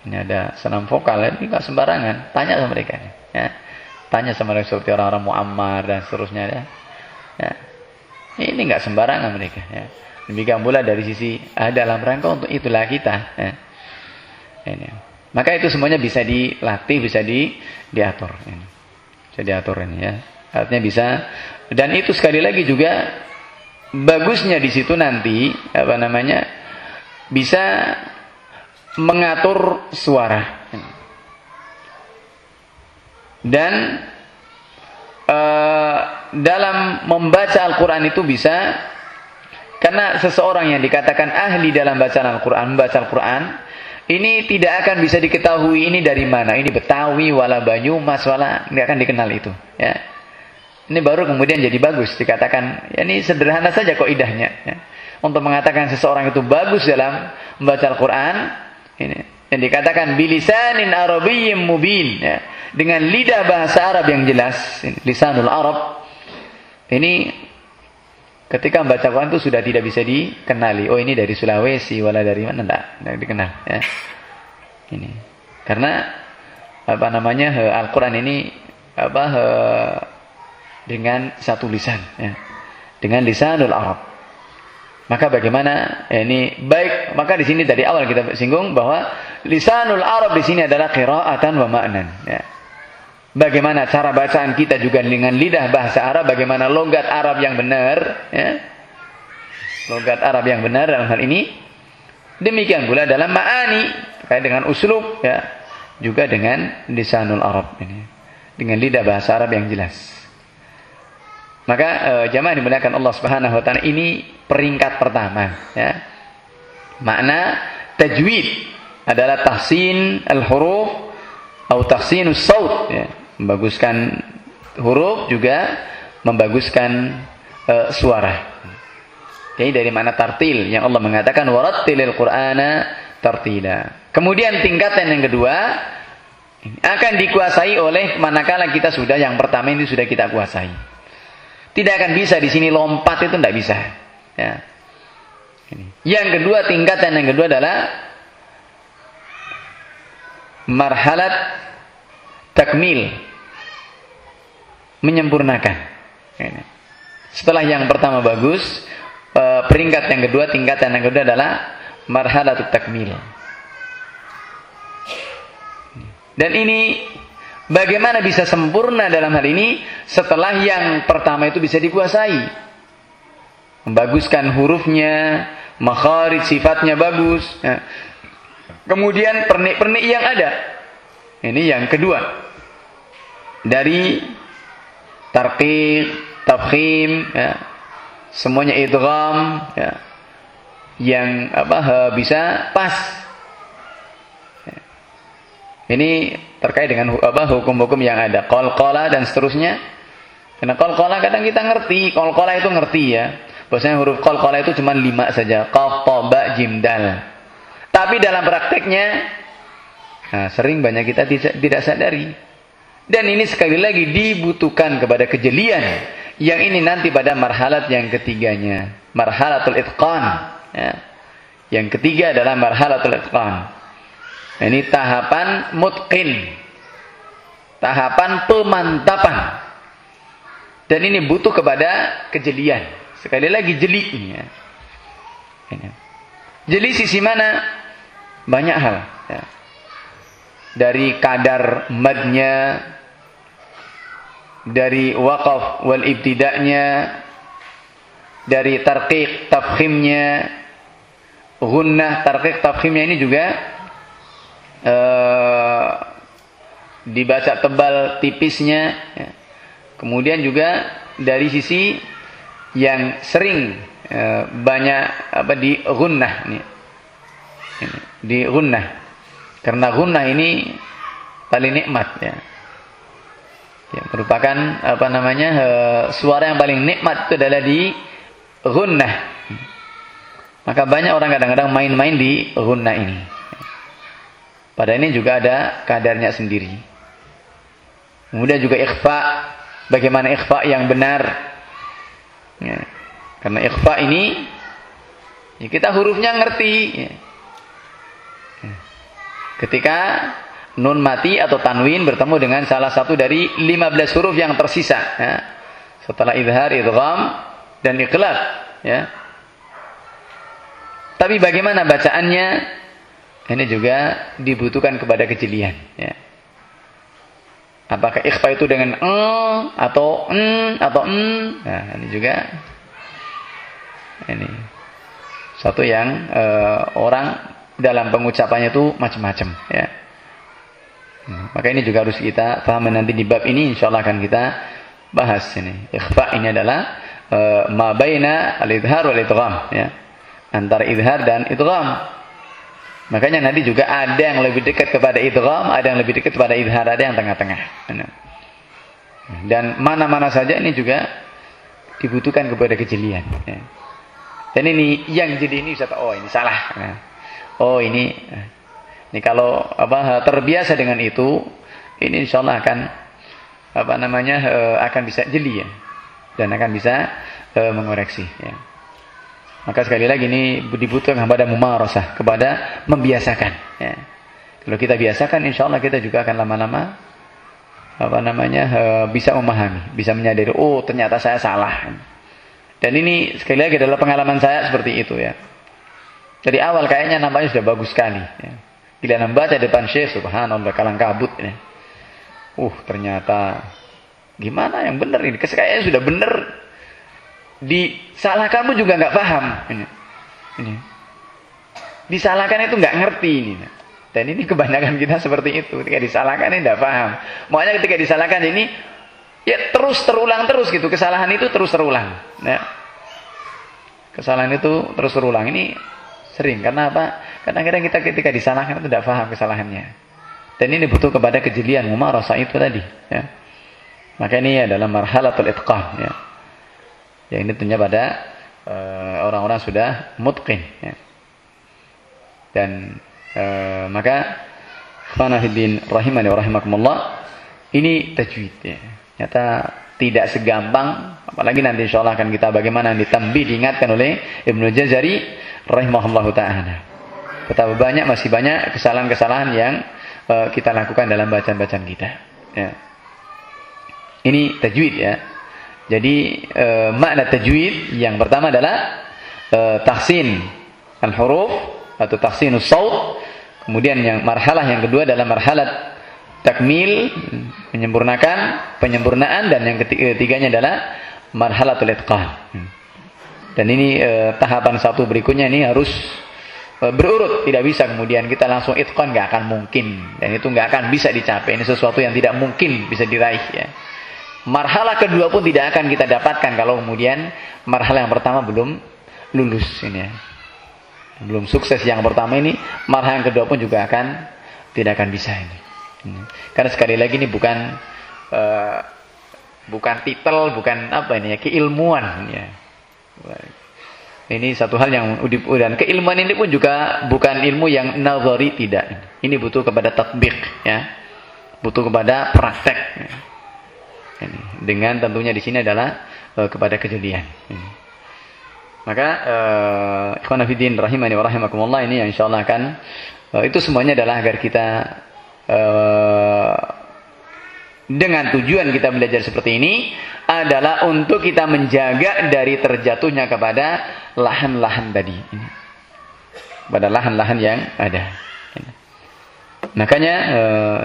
Ini ada senam vokal ini nggak sembarangan. Tanya sama mereka. Ya. Tanya sama mereka seperti orang-orang Muammar dan seterusnya ya. ya. Ini nggak sembarangan mereka. Ya. Demikian pula dari sisi ah, dalam rangka untuk itulah kita. Ya. Ini. Maka itu semuanya bisa dilatih, bisa di diatur. Ini. Bisa diatur ini ya. Artinya bisa dan itu sekali lagi juga bagusnya di situ nanti apa namanya bisa mengatur suara dan uh, dalam membaca Al-Quran itu bisa karena seseorang yang dikatakan ahli dalam bacaan Al-Quran membaca Al-Quran ini tidak akan bisa diketahui ini dari mana. Ini Betawi, wala Banyumas, wala tidak akan dikenal itu. Ya. Ini baru kemudian jadi bagus dikatakan. Ya, ini sederhana saja kok idahnya. Ya. Untuk mengatakan seseorang itu bagus dalam membaca Al-Quran, ini yang dikatakan bilisanin arabiyyin mubin, ya. dengan lidah bahasa Arab yang jelas, lisanul Arab. Ini Ketika membaca Quran itu sudah tidak bisa dikenali. Oh ini dari Sulawesi, wala dari mana enggak, enggak dikenal. Ya. Ini karena apa namanya Al-Quran ini apa he, dengan satu lisan, ya. dengan lisanul Arab. Maka bagaimana eh, ini baik maka di sini dari awal kita singgung bahwa lisanul Arab di sini adalah qiraatan wa ma'nan ya. Bagaimana cara bacaan kita juga dengan lidah bahasa Arab, bagaimana logat Arab yang benar ya. Logat Arab yang benar dalam hal ini demikian pula dalam ma'ani terkait dengan uslub ya juga dengan lisanul Arab ini dengan lidah bahasa Arab yang jelas. Maka e, jamaah dimuliakan Allah Subhanahu wa taala ini peringkat pertama ya. Makna tajwid adalah tahsin al-huruf atau tahsinus saut ya. Membaguskan huruf juga membaguskan e, suara. Jadi dari mana tartil yang Allah mengatakan warattilil qur'ana tartila. Kemudian tingkatan yang kedua akan dikuasai oleh manakala kita sudah yang pertama ini sudah kita kuasai. Tidak akan bisa di sini lompat itu tidak bisa. Ya. Yang kedua tingkatan yang kedua adalah marhalat takmil menyempurnakan. Setelah yang pertama bagus, eh, peringkat yang kedua tingkatan yang kedua adalah marhalat takmil. Dan ini Bagaimana bisa sempurna dalam hal ini setelah yang pertama itu bisa dikuasai? Membaguskan hurufnya, makharij sifatnya bagus. Ya. Kemudian pernik-pernik yang ada. Ini yang kedua. Dari tarqiq, tafkhim, ya. semuanya idgham, ya. yang apa bisa pas. Ya. Ini terkait dengan apa hukum-hukum yang ada kol-kola dan seterusnya karena kol-kola kadang kita ngerti kol-kola itu ngerti ya bahwasanya huruf kol-kola itu cuma lima saja qaf ba jim dal tapi dalam prakteknya nah, sering banyak kita tidak sadari dan ini sekali lagi dibutuhkan kepada kejelian yang ini nanti pada marhalat yang ketiganya marhalatul itqan ya. yang ketiga adalah marhalatul itqan ini tahapan mutqin. Tahapan pemantapan. Dan ini butuh kepada kejelian. Sekali lagi jeli. Ya. Jeli sisi mana? Banyak hal. Ya. Dari kadar madnya, dari wakaf wal ibtidaknya, dari tarqiq tafkhimnya, gunnah tarqiq tafkhimnya ini juga uh, dibaca tebal tipisnya ya. kemudian juga dari sisi yang sering uh, banyak apa di gunnah nih di gunnah karena gunnah ini paling nikmat ya ya merupakan apa namanya uh, suara yang paling nikmat itu adalah di gunnah maka banyak orang kadang-kadang main-main di gunnah ini pada ini juga ada kadarnya sendiri. Kemudian juga ikhfa, bagaimana ikhfa yang benar. Ya. Karena ikhfa ini ya kita hurufnya ngerti. Ya. Ketika nun mati atau tanwin bertemu dengan salah satu dari 15 huruf yang tersisa. Ya. Setelah idhar, idgham, dan ikhlas. Ya. Tapi bagaimana bacaannya? Ini juga dibutuhkan kepada kejelian. Ya. Apakah ikhfa itu dengan en atau en atau en? Nah, ini juga ini satu yang uh, orang dalam pengucapannya itu macam-macam. Ya. Hmm, maka ini juga harus kita paham nanti di bab ini insya Allah akan kita bahas ini. Ikhfa ini adalah uh, ma baina al-idhar wal idgham ya. Antara idhar dan idgham. Makanya nanti juga ada yang lebih dekat kepada idgham, ada yang lebih dekat kepada idhar, ada yang tengah-tengah. Dan mana-mana saja ini juga dibutuhkan kepada kejelian. Ya. Dan ini yang jadi ini bisa oh ini salah. Oh ini ini kalau apa terbiasa dengan itu, ini insya Allah akan apa namanya eh, akan bisa jeli ya dan akan bisa uh, mengoreksi. Ya. Maka sekali lagi ini dibutuhkan kepada mumarasah, kepada membiasakan. Ya. Kalau kita biasakan, insya Allah kita juga akan lama-lama apa namanya e, bisa memahami, bisa menyadari, oh ternyata saya salah. Dan ini sekali lagi adalah pengalaman saya seperti itu ya. Dari awal kayaknya namanya sudah bagus sekali. Ya. Bila membaca depan Syekh, subhanallah, kalang kabut. Ya. Uh, ternyata gimana yang benar ini? Kayaknya sudah benar. Disalahkan pun juga nggak paham. Ini. ini. Disalahkan itu nggak ngerti ini. Dan ini kebanyakan kita seperti itu. Ketika disalahkan ini tidak paham. Makanya ketika disalahkan ini ya terus terulang terus gitu. Kesalahan itu terus terulang. Ya. Kesalahan itu terus terulang. Ini sering. Karena apa? Karena kadang kita ketika disalahkan itu tidak paham kesalahannya. Dan ini butuh kepada kejelian rasa itu tadi. Ya. Maka ini adalah marhalatul itqan. Ya. Ya ini tentunya pada eh, orang-orang uh, sudah mutqin. Ya. Dan uh, maka Khanafiddin rahimani wa rahimakumullah ini tajwid ya. Nyata tidak segampang apalagi nanti insyaallah akan kita bagaimana ditambih diingatkan oleh Ibnu Jazari rahimahullahu taala. Betapa banyak masih banyak kesalahan-kesalahan yang uh, kita lakukan dalam bacaan-bacaan kita. Ya. Ini tajwid ya. Jadi uh, makna tajwid yang pertama adalah uh, tahsin al-huruf atau tahsinus saut. Kemudian yang marhalah yang kedua adalah marhalat takmil menyempurnakan penyempurnaan dan yang ketiganya adalah marhalatul itqan. Dan ini eh, tahapan satu berikutnya ini harus eh, berurut, tidak bisa kemudian kita langsung itqan nggak akan mungkin dan itu nggak akan bisa dicapai. Ini sesuatu yang tidak mungkin bisa diraih ya. Marhalah kedua pun tidak akan kita dapatkan kalau kemudian marhalah yang pertama belum lulus ini ya. Belum sukses yang pertama ini, marhalah yang kedua pun juga akan tidak akan bisa ini. Karena sekali lagi ini bukan uh, bukan titel, bukan apa ini ya, keilmuan ya. Ini satu hal yang dan keilmuan ini pun juga bukan ilmu yang nazari tidak. Ini butuh kepada tatbik ya. Butuh kepada praktek. Ya. Ini. Dengan tentunya di sini adalah uh, kepada kejadian. Ini. Maka uh, ikhwan rahimani wa rahimakumullah ini yang insyaallah akan uh, itu semuanya adalah agar kita Eh, dengan tujuan kita belajar seperti ini adalah untuk kita menjaga dari terjatuhnya kepada lahan-lahan tadi. Pada lahan-lahan yang ada. Makanya uh,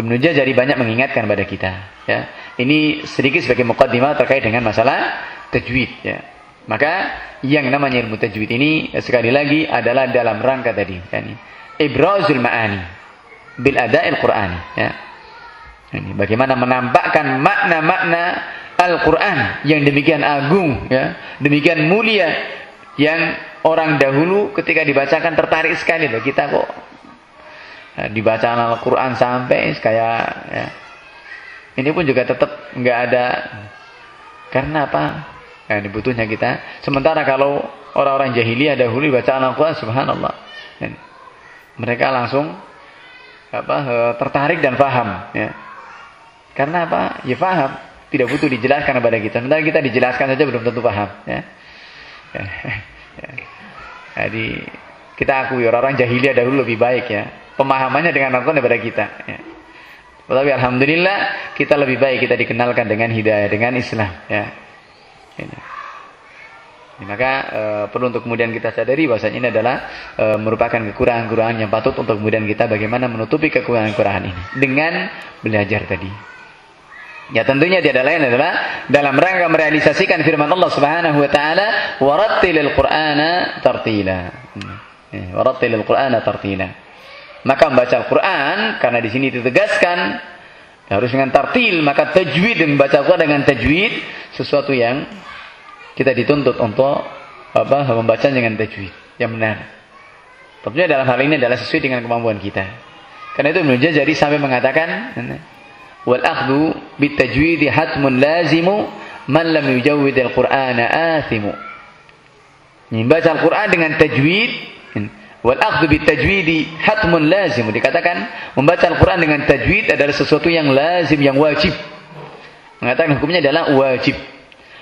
Ibnu banyak mengingatkan pada kita. Ya. Ini sedikit sebagai mukaddimah terkait dengan masalah tajwid. Ya. Maka yang namanya ilmu tajwid ini sekali lagi adalah dalam rangka tadi. Yani, ibrazul ma'ani bil ada'il Qur'ani ya. Ini bagaimana menampakkan makna-makna Al-Qur'an yang demikian agung ya, demikian mulia yang orang dahulu ketika dibacakan tertarik sekali loh kita kok ya, dibaca Al-Qur'an sampai kayak ya. Ini pun juga tetap nggak ada karena apa? Ya, ini butuhnya kita. Sementara kalau orang-orang jahiliyah dahulu dibaca Al-Qur'an subhanallah. Dan mereka langsung apa eh, tertarik dan paham ya. Karena apa? Ya paham, tidak butuh dijelaskan kepada kita. Sementara kita dijelaskan saja belum tentu paham ya. Jadi kita akui orang-orang jahiliyah dahulu lebih baik ya. Pemahamannya dengan Al-Quran daripada kita ya. Tetapi alhamdulillah kita lebih baik kita dikenalkan dengan hidayah dengan Islam ya. Ini. Maka e, perlu untuk kemudian kita sadari bahwasanya ini adalah e, merupakan kekurangan-kekurangan yang patut untuk kemudian kita bagaimana menutupi kekurangan-kekurangan ini dengan belajar tadi. Ya tentunya tiada lain adalah dalam rangka merealisasikan firman Allah Subhanahu wa taala warattilil qur'ana tartila. Hmm. Ya, warattilil qur'ana tartila. Maka membaca Al-Qur'an karena di sini ditegaskan harus dengan tartil maka tajwid membaca Al-Qur'an dengan tajwid sesuatu yang kita dituntut untuk apa membaca dengan tajwid yang benar. Tentunya dalam hal ini adalah sesuai dengan kemampuan kita. Karena itu Ibnu Jazari sampai mengatakan akhdhu bit tajwid hatmun lazimu man lam yujawwid al-Qur'ana athimu. Membaca Al-Qur'an dengan tajwid wal akhdhu tajwid hatmun lazimu dikatakan membaca Al-Qur'an dengan tajwid adalah sesuatu yang lazim yang wajib. Mengatakan hukumnya adalah wajib.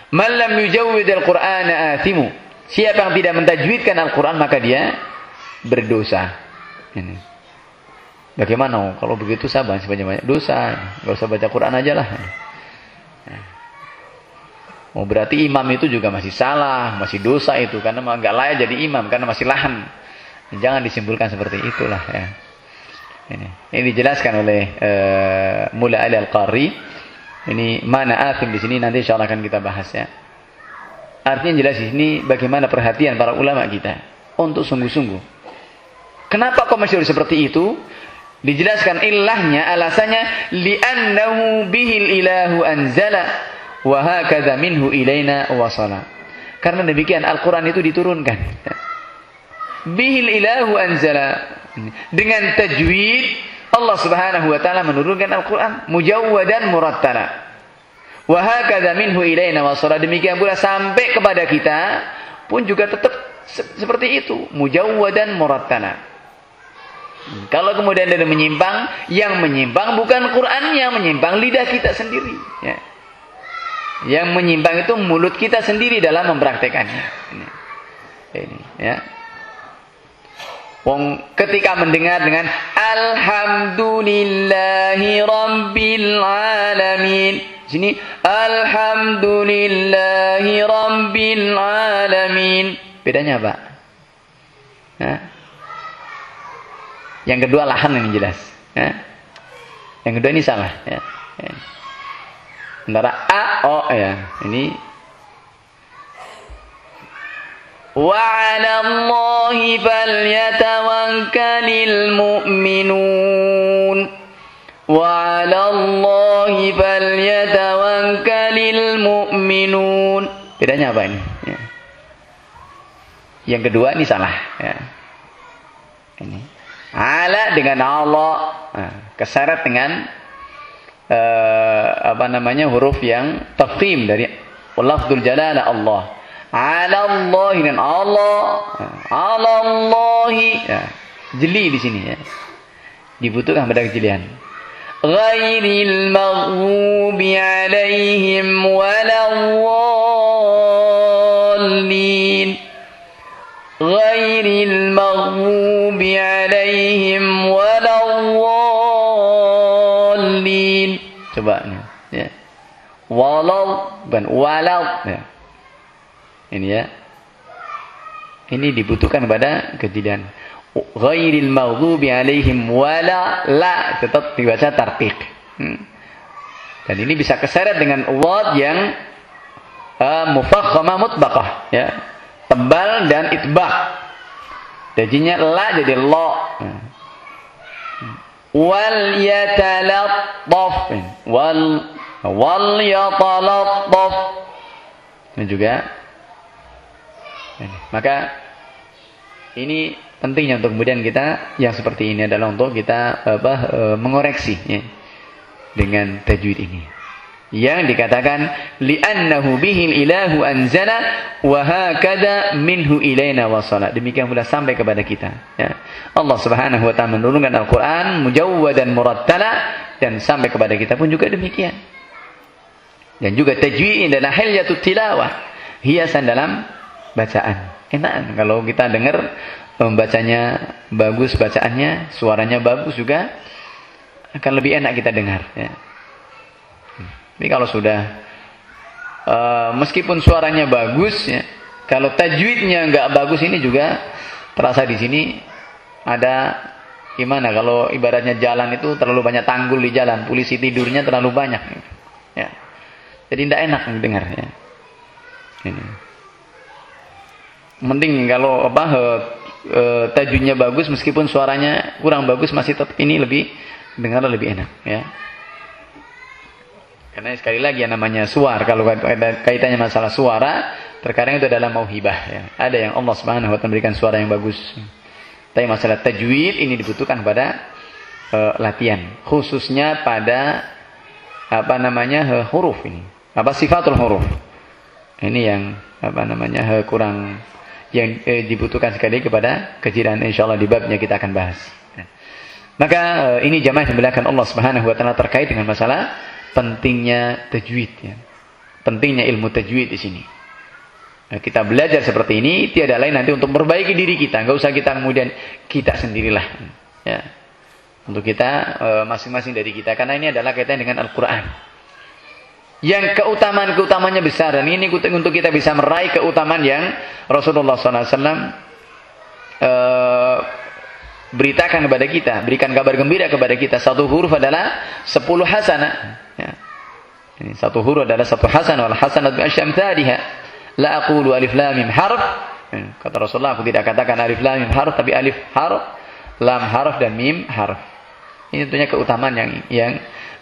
Man lam yujawwid al-Qur'ana athimu. Siapa yang tidak mentajwidkan Al-Qur'an maka dia berdosa. Ini. Bagaimana kalau begitu saya banyak banyak dosa, enggak usah baca Quran aja lah. Oh berarti imam itu juga masih salah, masih dosa itu karena nggak layak jadi imam karena masih lahan. Jangan disimpulkan seperti itulah ya. Ini, ini dijelaskan oleh uh, Mula Ali Al-Qari. Ini mana akhir di sini nanti insya Allah akan kita bahas ya. Artinya jelas di sini bagaimana perhatian para ulama kita untuk sungguh-sungguh. Kenapa kok masih seperti itu? Dijelaskan ilahnya, alasannya li'annahu bihil ilahu anzala wa hakadha minhu ilaina wasala. Karena demikian Al-Qur'an itu diturunkan. Bihil ilahu anzala. Dengan tajwid Allah Subhanahu wa taala menurunkan Al-Qur'an mujawwadan murattala. Wa hakadha minhu ilaina wasala. Demikian pula sampai kepada kita pun juga tetap seperti itu, mujawwadan murattala. Kalau kemudian ada menyimpang, yang menyimpang bukan Quran yang menyimpang lidah kita sendiri. Ya. Yang menyimpang itu mulut kita sendiri dalam mempraktekannya. Ini, ini ya. Wong ketika mendengar dengan Alhamdulillahi Rabbil Alamin. Sini Alhamdulillahi Rabbil Alamin. Bedanya apa? Nah, yang kedua lahan ini jelas. Ya. Yang kedua ini salah. Ya. Antara A, O ya. Ini Allahi falyatawakkalul mu'minun. Wa 'ala Allahi falyatawakkalul mu'minun. Bedanya apa ini? Ya. Yang kedua ini salah. Ya. Ini. Ala dengan Allah. Nah, keseret dengan uh, apa namanya huruf yang tafkhim dari lafzul jalalah Allah. Ala Allah dengan Allah. Ala Allah. Ya. Jeli di sini ya. Dibutuhkan pada kejelian. Ghairil maghdubi alaihim walawwallin. Walau bukan walau ya. Ini ya. Ini dibutuhkan pada kejadian ghairil maghdubi alaihim wala la tetap dibaca tarqiq. Hmm. Dan ini bisa keseret dengan wad yang uh, mufakhamah mutbaqah ya. Tebal dan itbaq. Jadinya la jadi lo. Hmm. Wal yatalattaf wal wal yatalattaf. Ini juga maka ini pentingnya untuk kemudian kita yang seperti ini adalah untuk kita apa e, mengoreksi ya, dengan tajwid ini. Yang dikatakan li'annahu bihil ilahu anzala wa hakada minhu ilaina wasala. Demikian pula sampai kepada kita ya. Allah Subhanahu wa taala menurunkan Al-Qur'an mujawwadan murattala dan sampai kepada kita pun juga demikian. Dan juga tajwid adalah hilyatut tilawah, hiasan dalam bacaan. Enak kalau kita dengar membacanya bagus bacaannya, suaranya bagus juga akan lebih enak kita dengar. Ya. Tapi kalau sudah uh, meskipun suaranya bagus, ya, kalau tajwidnya nggak bagus ini juga terasa di sini ada gimana kalau ibaratnya jalan itu terlalu banyak tanggul di jalan, polisi tidurnya terlalu banyak. Ya. Jadi tidak enak dengar. Ya. Ini. Mending kalau apa e, e, tajwidnya bagus meskipun suaranya kurang bagus masih tetap ini lebih dengar lebih enak ya. Karena sekali lagi yang namanya suara kalau kaitannya masalah suara terkadang itu adalah mauhibah ya. Ada yang Allah Subhanahu wa taala berikan suara yang bagus. Tapi masalah tajwid ini dibutuhkan pada e, latihan khususnya pada apa namanya e, huruf ini. Apa sifatul huruf. Ini yang apa namanya kurang yang eh, dibutuhkan sekali kepada kejiran insyaallah di babnya kita akan bahas. Maka eh, ini jamaah dimuliakan Allah Subhanahu wa taala terkait dengan masalah pentingnya tajwid ya. Pentingnya ilmu tajwid di sini. Nah, kita belajar seperti ini tiada lain nanti untuk memperbaiki diri kita, enggak usah kita kemudian kita sendirilah ya. Untuk kita eh, masing-masing dari kita karena ini adalah kaitan dengan Al-Qur'an. Yang keutamaan-keutamanya besar dan ini untuk kita bisa meraih keutamaan yang Rasulullah SAW uh, beritakan kepada kita, berikan kabar gembira kepada kita. Satu huruf adalah sepuluh hasanah. Ya. Ini satu huruf adalah satu hasanah wal hasanah bi asyamthaliha. La aqulu alif lam mim harf. Ya. Kata Rasulullah aku tidak katakan alif lam mim harf tapi alif harf, lam harf dan mim harf. Ini tentunya keutamaan yang yang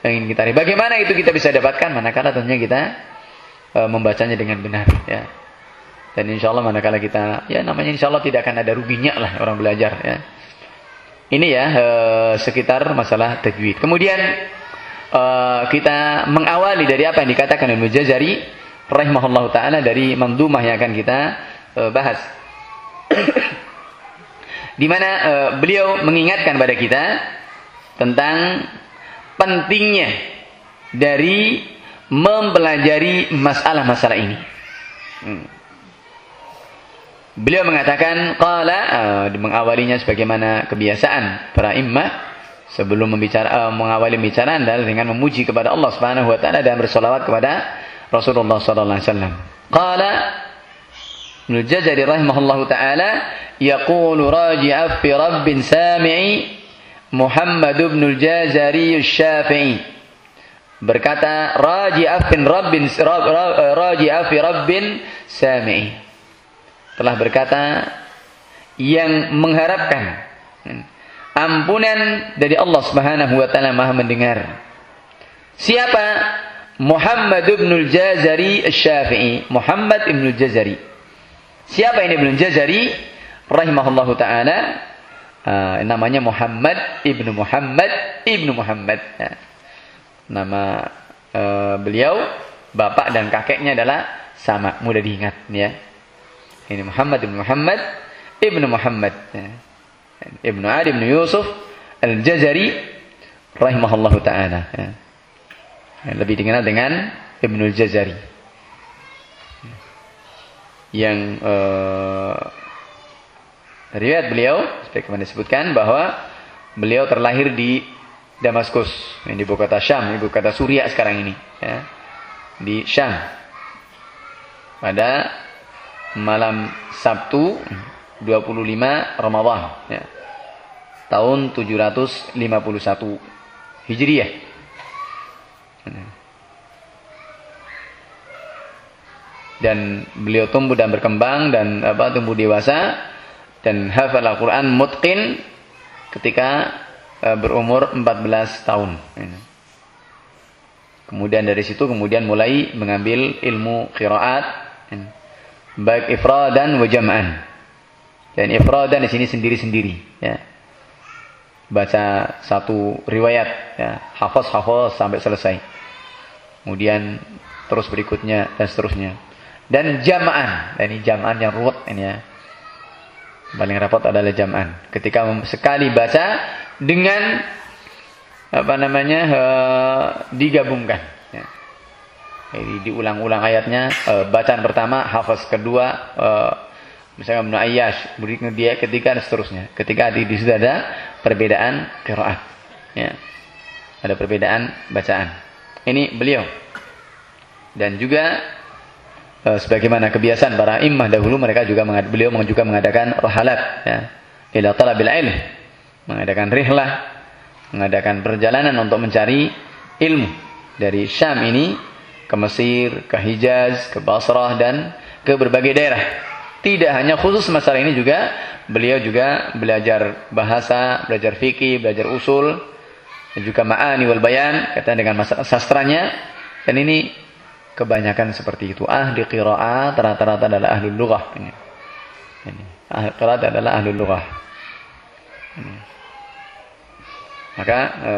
yang ingin kita. Bagaimana itu kita bisa dapatkan? Manakala tentunya kita e, membacanya dengan benar. Ya. Dan insya Allah manakala kita, ya namanya insya Allah tidak akan ada ruginya lah orang belajar. Ya. Ini ya e, sekitar masalah tajwid. Kemudian e, kita mengawali dari apa yang dikatakan Ibnu Jazari rahimahullah taala dari mandumah yang akan kita e, bahas. Di mana e, beliau mengingatkan pada kita tentang pentingnya dari mempelajari masalah-masalah ini. Hmm. Beliau mengatakan qala uh, mengawalinya sebagaimana kebiasaan para imam sebelum membicara uh, mengawali pembicaraan adalah dengan memuji kepada Allah Subhanahu wa taala dan bersolawat kepada Rasulullah sallallahu alaihi wasallam. Qala Ibnu rahimahullahu taala yaqulu raji'a fi rabbin sami'i Muhammad bin al-Jazari syafii berkata raji'a fi rabbin raji'a fi rabbin sami'i. Telah berkata yang mengharapkan ampunan dari Allah Subhanahu wa taala Maha mendengar. Siapa? Muhammad bin al-Jazari syafii Muhammad bin al-Jazari. Siapa ini bin al-Jazari? Rahimahullahu taala Uh, namanya Muhammad ibnu Muhammad ibnu Muhammad. Ya. Nama uh, beliau, bapak dan kakeknya adalah sama, mudah diingat. Ya. Ini Muhammad ibnu Muhammad ibnu Muhammad. Ya. Ibnu Ali ibnu Yusuf al-Jazari rahimahullahu taala. Ya. Lebih dikenal dengan Ibnu Jazari. Yang uh, riwayat beliau sebagaimana disebutkan bahwa beliau terlahir di Damaskus, di ibu kota Syam, ibu kota Suria sekarang ini, ya, di Syam. Pada malam Sabtu 25 Ramadhan, ya, tahun 751 Hijriah. Dan beliau tumbuh dan berkembang dan apa tumbuh dewasa dan hafal Al-Quran mutqin ketika uh, berumur 14 tahun. Kemudian dari situ kemudian mulai mengambil ilmu qiraat baik ifradan wa jam'an. Dan ifradan di sini sendiri-sendiri ya. Baca satu riwayat ya, hafaz-hafaz sampai selesai. Kemudian terus berikutnya dan seterusnya. Dan jam'an, ini jam'an yang ruwet ini ya paling repot adalah jam'an. Ketika sekali baca dengan apa namanya uh, digabungkan. Ya. Jadi diulang-ulang ayatnya. Uh, bacaan pertama, hafaz kedua, uh, misalnya Ibnu Ayyash, berikutnya dia ketika dan seterusnya. Ketika di, di situ ada perbedaan qiraat. Ya. Ada perbedaan bacaan. Ini beliau. Dan juga Eh, sebagaimana kebiasaan para imam dahulu mereka juga mengad, beliau juga mengadakan rohalat ya. Ila talabil ilm. Mengadakan rihlah mengadakan perjalanan untuk mencari ilmu. Dari Syam ini ke Mesir, ke Hijaz, ke Basrah dan ke berbagai daerah. Tidak hanya khusus masalah ini juga beliau juga belajar bahasa, belajar fikih, belajar usul dan juga ma'ani wal bayan kata dengan masalah sastranya. Dan ini Kebanyakan seperti itu. Ahli qiraat rata-rata adalah ahli lughah. Ini. Ini. Ahli qiraat adalah ahli lughah. Ini. Maka e,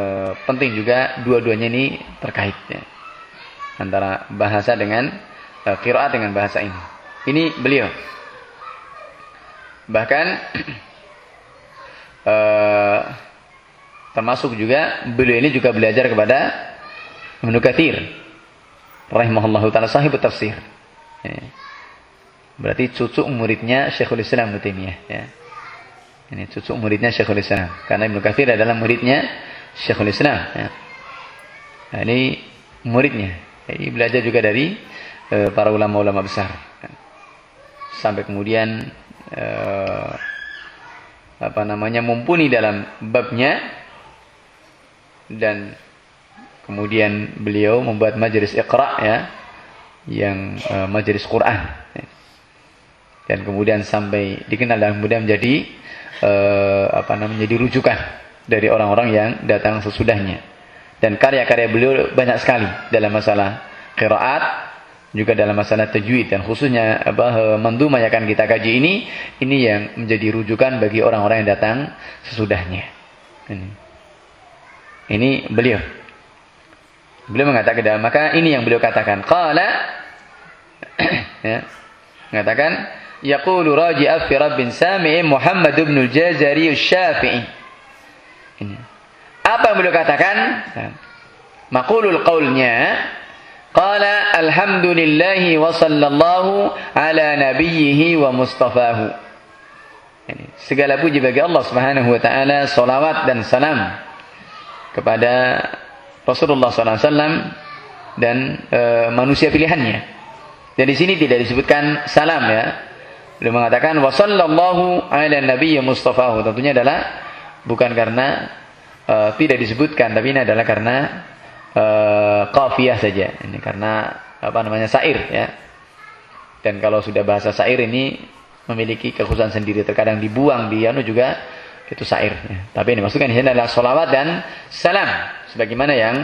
penting juga dua-duanya ini terkait ya. Antara bahasa dengan e, qiraat dengan bahasa ini. Ini beliau. Bahkan e, termasuk juga beliau ini juga belajar kepada Ibnu rahimahullah taala sahib tafsir. Ya. Berarti cucu muridnya Syekhul Islam Ibnu ya. Ini cucu muridnya Syekhul Islam karena Ibnu Katsir adalah muridnya Syekhul Islam ya. Nah, ini muridnya Jadi belajar juga dari uh, para ulama-ulama besar. Sampai kemudian uh, apa namanya mumpuni dalam babnya dan kemudian beliau membuat majelis Iqra ya yang uh, majelis Quran dan kemudian sampai dikenal dan kemudian menjadi uh, apa namanya jadi rujukan dari orang-orang yang datang sesudahnya dan karya-karya beliau banyak sekali dalam masalah qiraat juga dalam masalah tajwid dan khususnya apa mandumah yang akan kita kaji ini ini yang menjadi rujukan bagi orang-orang yang datang sesudahnya. Ini. Ini beliau. Beliau mengatakan dalam maka ini yang beliau katakan qala ya mengatakan yaqulu raji'a fi rabbin sami'in Muhammad ibn al-Jazari asy-Syafi'i. Ini. Apa yang beliau katakan? Maqulul qaulnya Qala alhamdulillahi wa sallallahu ala nabiyhi wa mustafahu. Ini, segala puji bagi Allah Subhanahu wa taala, salawat dan salam kepada Rasulullah SAW dan e, manusia pilihannya. Dan di sini tidak disebutkan salam ya. Beliau mengatakan wa sallallahu ala nabiyyi mustafahu. Tentunya adalah bukan karena e, tidak disebutkan tapi ini adalah karena qafiyah saja. Ini karena apa namanya sair ya. Dan kalau sudah bahasa sair ini memiliki kekhususan sendiri. Terkadang dibuang di anu juga itu sair. Ya. Tapi ini maksudnya ini adalah solawat dan salam. Sebagaimana yang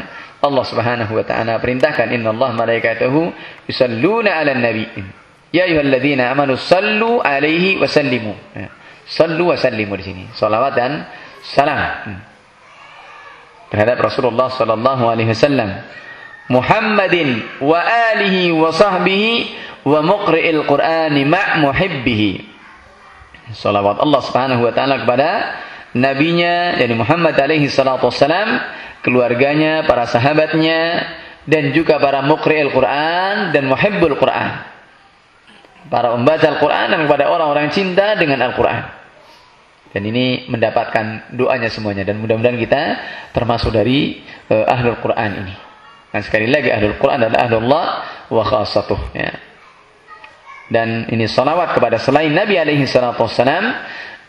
Allah Subhanahu wa taala perintahkan inna Allah malaikatahu yusalluna 'alan nabi. Ya ayyuhalladzina amanu sallu alaihi wa sallimu. Ya. Sallu wa sallimu di sini. Salawat dan salam. Hmm terhadap Rasulullah sallallahu alaihi wasallam Muhammadin wa alihi wa sahbihi wa muqri'il Qur'ani ma' muhibbihi Salawat Allah Subhanahu wa taala kepada nabinya yakni Muhammad alaihi salatu wasalam keluarganya para sahabatnya dan juga para muqri'il Qur'an dan muhibbul Qur'an para pembaca Al-Qur'an dan kepada orang-orang cinta dengan Al-Qur'an dan ini mendapatkan doanya semuanya dan mudah-mudahan kita termasuk dari uh, ahlul Quran ini. Dan sekali lagi ahlul Quran adalah ahlullah wa khasatuh ya. Dan ini salawat kepada selain Nabi alaihi salatu wassalam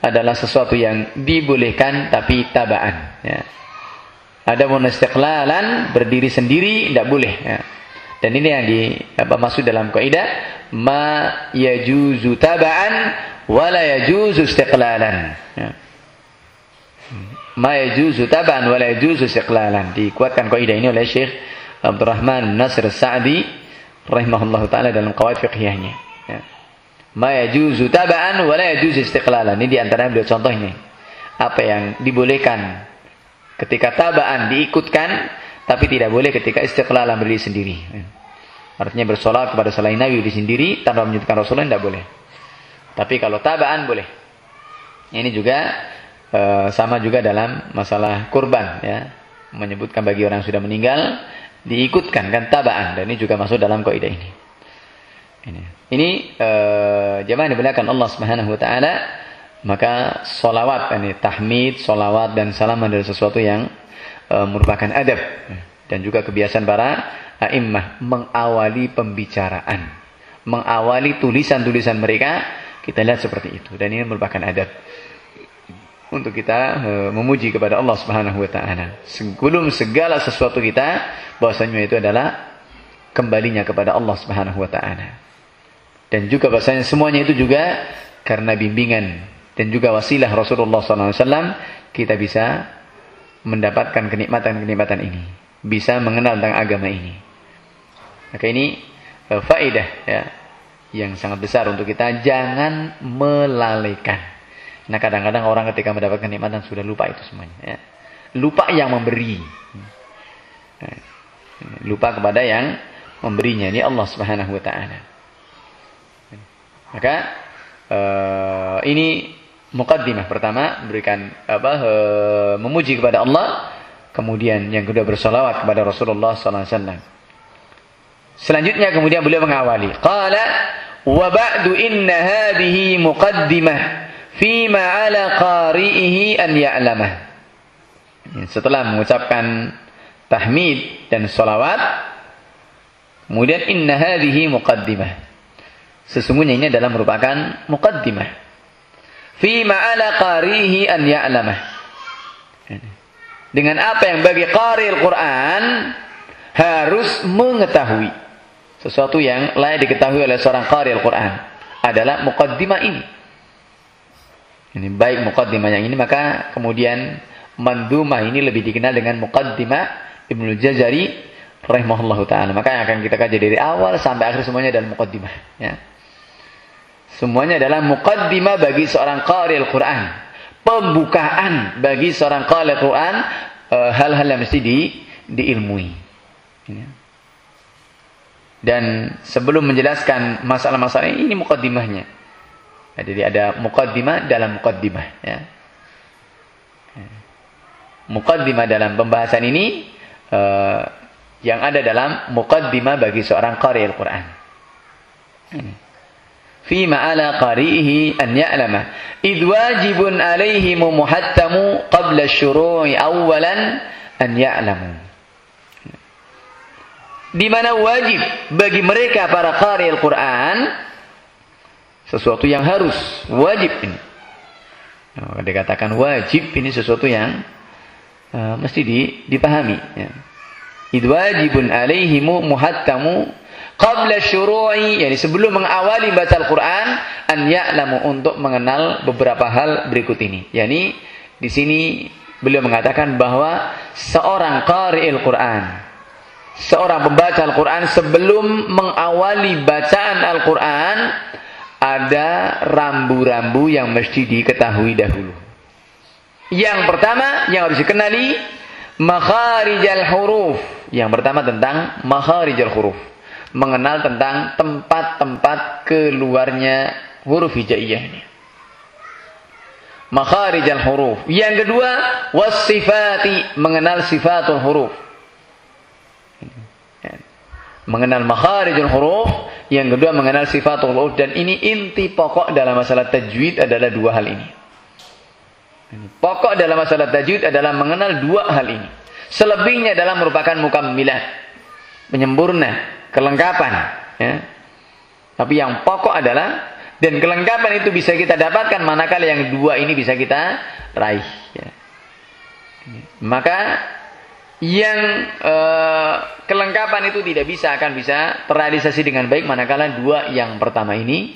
adalah sesuatu yang dibolehkan tapi tabaan ya. Ada istiqlalan berdiri sendiri tidak boleh ya. Dan ini yang di apa masuk dalam kaidah ma yajuzu tabaan wala yajuzu istiqlalan. Ya. Ma yajuzu taban wala yajuzu istiqlalan. Dikuatkan kaidah ini oleh Syekh Abdurrahman Nasir Sa'di rahimahullah taala dalam qawaid fiqhiyahnya. Ya. Ma yajuzu taban wala yajuzu istiqlalan. Ini di antara beliau contoh ini. Apa yang dibolehkan ketika tabaan diikutkan tapi tidak boleh ketika istiqlalan berdiri sendiri. Ya. Artinya bersolat kepada selain Nabi di sendiri tanpa menyebutkan Rasulullah tidak boleh. Tapi kalau tabaan boleh. Ini juga e, sama juga dalam masalah kurban ya. Menyebutkan bagi orang yang sudah meninggal diikutkan kan tabaan dan ini juga masuk dalam kaidah ini. Ini ini e, jemaah dimuliakan Allah Subhanahu wa taala maka solawat ini tahmid, solawat dan salam adalah sesuatu yang e, merupakan adab dan juga kebiasaan para a'immah mengawali pembicaraan, mengawali tulisan-tulisan mereka kita lihat seperti itu dan ini merupakan adat untuk kita e, memuji kepada Allah Subhanahu wa taala. Sebelum segala sesuatu kita bahwasanya itu adalah kembalinya kepada Allah Subhanahu wa taala. Dan juga bahwasanya semuanya itu juga karena bimbingan dan juga wasilah Rasulullah SAW kita bisa mendapatkan kenikmatan-kenikmatan ini, bisa mengenal tentang agama ini. Maka ini e, faedah ya yang sangat besar untuk kita jangan melalaikan. Nah kadang-kadang orang ketika mendapatkan nikmatan sudah lupa itu semuanya. Ya. Lupa yang memberi. Ya. Lupa kepada yang memberinya. Ini Allah Subhanahu Wa Taala. Maka uh, ini mukaddimah pertama berikan apa uh, memuji kepada Allah. Kemudian yang kedua bersolawat kepada Rasulullah SAW. Selanjutnya kemudian beliau mengawali. Qala wa ba'du inna hadhihi muqaddimah fima ala qari'ihi an ya'lamah. Setelah mengucapkan tahmid dan salawat, Kemudian inna hadhihi muqaddimah. Sesungguhnya ini adalah merupakan muqaddimah. Fi ma'ala qarihi an ya'lamah. Dengan apa yang bagi qari Al-Quran harus mengetahui. Sesuatu yang layak diketahui oleh seorang qari Al-Quran adalah muqaddimah ini. Ini baik muqaddimah yang ini maka kemudian mandumah ini lebih dikenal dengan muqaddimah Ibnu Jazari rahimahullahu taala. Maka yang akan kita kaji dari awal sampai akhir semuanya adalah muqaddimah ya. Semuanya adalah muqaddimah bagi seorang qari Al-Qur'an. Pembukaan bagi seorang qari Al-Qur'an eh, hal-hal yang mesti di diilmui. Ya. Dan sebelum menjelaskan masalah-masalah ini, ini muqaddimahnya. Jadi ada muqaddimah dalam muqaddimah ya. Muqaddimah dalam pembahasan ini uh, yang ada dalam muqaddimah bagi seorang qari Al-Qur'an. Fi ma'ala qari'ihi an ya'lama id wajibun alaihi muhattamu qabla syuru'i awwalan an ya'lamu. Di mana wajib bagi mereka para qari Al-Qur'an sesuatu yang harus, wajib ini. Nah, dikatakan wajib ini sesuatu yang uh, mesti di, dipahami. Ya. Itu wajibun alaihimu muhattamu qabla syuru'i, yani sebelum mengawali baca Al-Quran, an ya'lamu untuk mengenal beberapa hal berikut ini. Yani di sini beliau mengatakan bahwa seorang qari Al-Quran, seorang pembaca Al-Quran sebelum mengawali bacaan Al-Quran, ada rambu-rambu yang mesti diketahui dahulu. Yang pertama yang harus dikenali makharijal huruf. Yang pertama tentang makharijal huruf. Mengenal tentang tempat-tempat keluarnya huruf hijaiyah ini. Makharijal huruf. Yang kedua wasifati, mengenal sifatul huruf. Mengenal makharijul huruf, yang kedua mengenal sifatul huruf dan ini inti pokok dalam masalah tajwid adalah dua hal ini. Pokok dalam masalah tajwid adalah mengenal dua hal ini. Selebihnya adalah merupakan mukammilah, penyempurna, kelengkapan, ya. Tapi yang pokok adalah dan kelengkapan itu bisa kita dapatkan manakala yang dua ini bisa kita raih. Ya. Maka yang uh, kelengkapan itu tidak bisa akan bisa terrealisasi dengan baik manakala dua yang pertama ini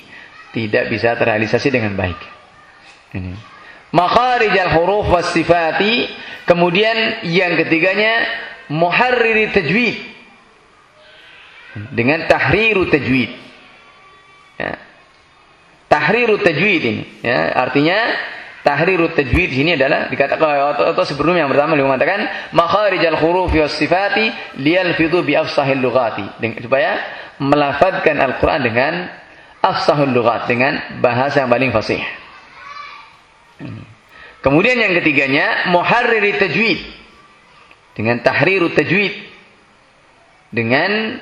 tidak bisa terrealisasi dengan baik. Ini. Makharijal huruf was sifati, kemudian yang ketiganya muharriri tajwid. Dengan tahriru tajwid. Ya. Tahriru tajwid ini, ya, artinya tahriru tajwid sini adalah dikatakan atau, atau sebelum yang pertama beliau mengatakan makharijal huruf was sifati liyalfidhu bi afsahil lughati. Supaya melafadzkan Al-Qur'an dengan afsahul lughat dengan bahasa yang paling fasih. Kemudian yang ketiganya muharriri tajwid. Dengan tahriru tajwid. Dengan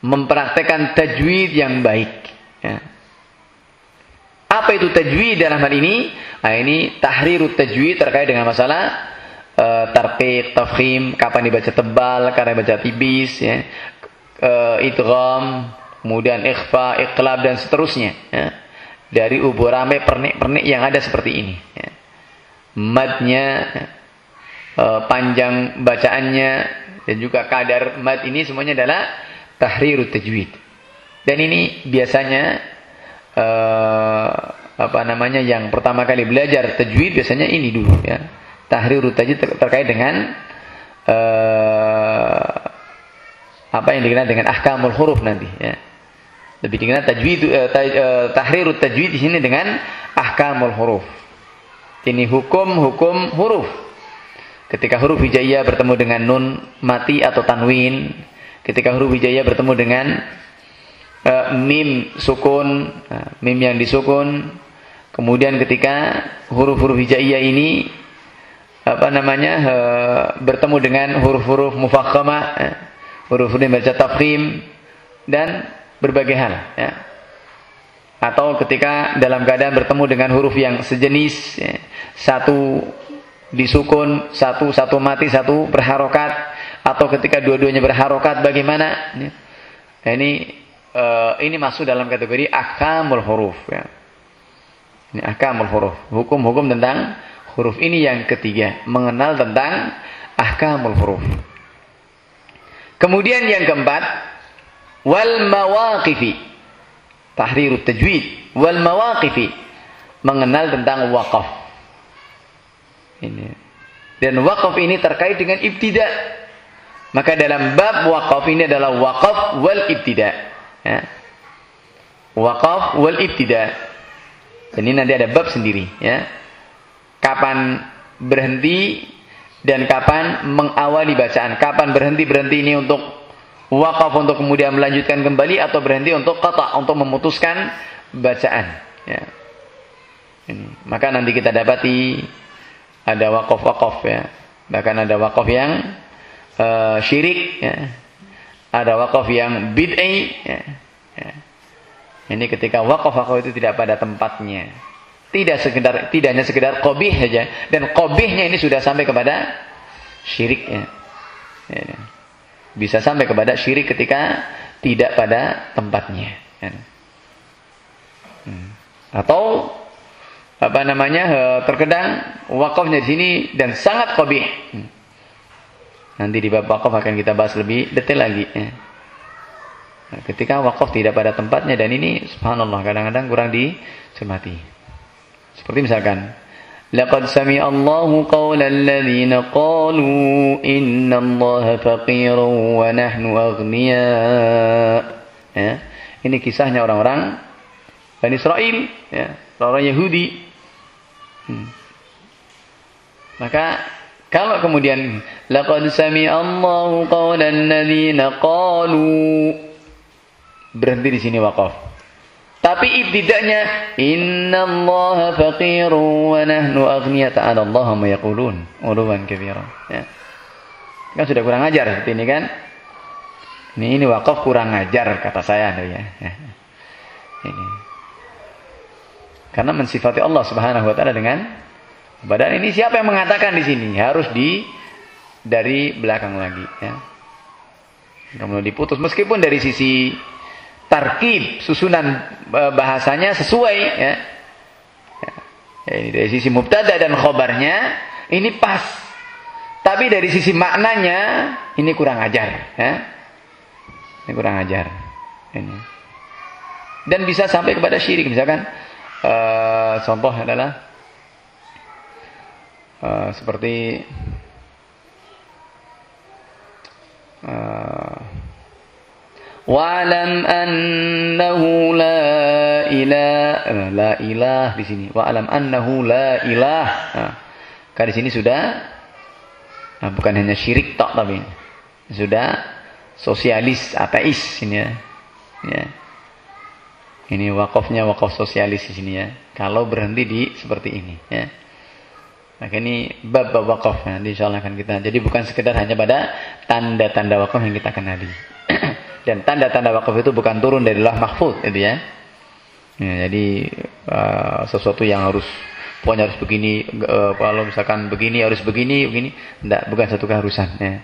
mempraktekkan tajwid yang baik. Ya. Apa itu tajwid dalam hal ini? Nah, ini tahrirut tajwid terkait dengan masalah uh, tarqiq, tafkhim, kapan dibaca tebal, kapan dibaca tipis, ya. Uh, idgham, kemudian ikhfa, iqlab dan seterusnya, ya. Dari ubur rame pernik-pernik yang ada seperti ini, ya. Madnya, uh, panjang bacaannya dan juga kadar mad ini semuanya adalah tahrirut tajwid. Dan ini biasanya uh, apa namanya yang pertama kali belajar tajwid biasanya ini dulu ya. Tahrirut tajwid ter terkait dengan uh, apa yang dikenal dengan ahkamul huruf nanti ya. Lebih dikenal tajwid uh, taj, uh, tahrirut tajwid di sini dengan ahkamul huruf. Ini hukum-hukum huruf. Ketika huruf hijaiyah bertemu dengan nun mati atau tanwin, ketika huruf hijaiyah bertemu dengan uh, mim sukun, uh, mim yang disukun. Kemudian ketika huruf-huruf hijaiyah ini apa namanya uh, bertemu dengan huruf-huruf mufakhamah, uh, huruf-huruf yang baca tafkhim dan berbagai hal ya. Atau ketika dalam keadaan bertemu dengan huruf yang sejenis, ya, satu disukun, satu satu mati, satu berharokat, atau ketika dua-duanya berharokat bagaimana? Ya Nah, ini uh, ini masuk dalam kategori akamul huruf ya. Ini akamul huruf, hukum-hukum tentang huruf ini yang ketiga, mengenal tentang ahkamul huruf. Kemudian yang keempat, wal mawaqifi. Tahrirut tajwid wal mawaqifi. Mengenal tentang waqaf. Ini. Dan waqaf ini terkait dengan ibtida. Maka dalam bab waqaf ini adalah waqaf wal ibtida. Ya. Waqaf wal ibtida. Dan ini nanti ada bab sendiri, ya. Kapan berhenti dan kapan mengawali bacaan. Kapan berhenti-berhenti ini untuk wakaf untuk kemudian melanjutkan kembali atau berhenti untuk kata untuk memutuskan bacaan. Ya. Ini. Maka nanti kita dapati ada wakaf-wakaf ya. Bahkan ada wakaf yang uh, syirik ya. Ada wakaf yang bid'ah ya. ya. Ini ketika wakaf-wakaf itu tidak pada tempatnya. Tidak sekedar tidak hanya sekedar qabih saja dan qabihnya ini sudah sampai kepada syirik ya. ya. Bisa sampai kepada syirik ketika tidak pada tempatnya. Ya. Hmm. Atau apa namanya terkadang wakafnya di sini dan sangat qabih. Hmm. Nanti di bab wakaf akan kita bahas lebih detail lagi. Ya. Nah, ketika wakaf tidak pada tempatnya dan ini subhanallah kadang-kadang kurang dicermati. Seperti misalkan Laqad sami'a Allahu qawla alladhina qalu inna Allaha faqirun wa nahnu aghniya. Ya. Ini kisahnya orang-orang Bani Israel, ya, orang Yahudi. Hmm. Maka kalau kemudian laqad sami'a Allahu qawla alladhina qalu berhenti di sini wakaf. Tapi ibtida'nya innallaha faqirun wa nahnu aghniya ta'ala Allah ma yaqulun uluwan kabira. Ya. Kan sudah kurang ajar seperti ini kan? Ini ini wakaf kurang ajar kata saya ya. Ini. Karena mensifati Allah Subhanahu wa taala dengan badan ini siapa yang mengatakan di sini? Harus di dari belakang lagi ya. Kemudian diputus meskipun dari sisi tarkib susunan e, bahasanya sesuai ya. ya. Ini dari sisi mubtada dan khobarnya ini pas. Tapi dari sisi maknanya ini kurang ajar ya. Ini kurang ajar. Ini. Dan bisa sampai kepada syirik misalkan uh, contoh adalah uh, seperti Wa'lam annahu la ilah la ilah di sini. Wa'lam annahu la ilah. Nah, di sini sudah nah, bukan hanya syirik tok tapi sudah sosialis ateis ini ya. ya. Ini wakafnya wakaf sosialis di sini ya. Kalau berhenti di seperti ini ya. Maka ini bab bab wakaf nanti insya Allah akan kita. Jadi bukan sekedar hanya pada tanda-tanda wakaf yang kita kenali. Dan tanda-tanda wakaf itu bukan turun dari Allah mahfud itu ya. ya jadi uh, sesuatu yang harus pokoknya harus begini uh, kalau misalkan begini harus begini begini tidak bukan satu keharusan ya.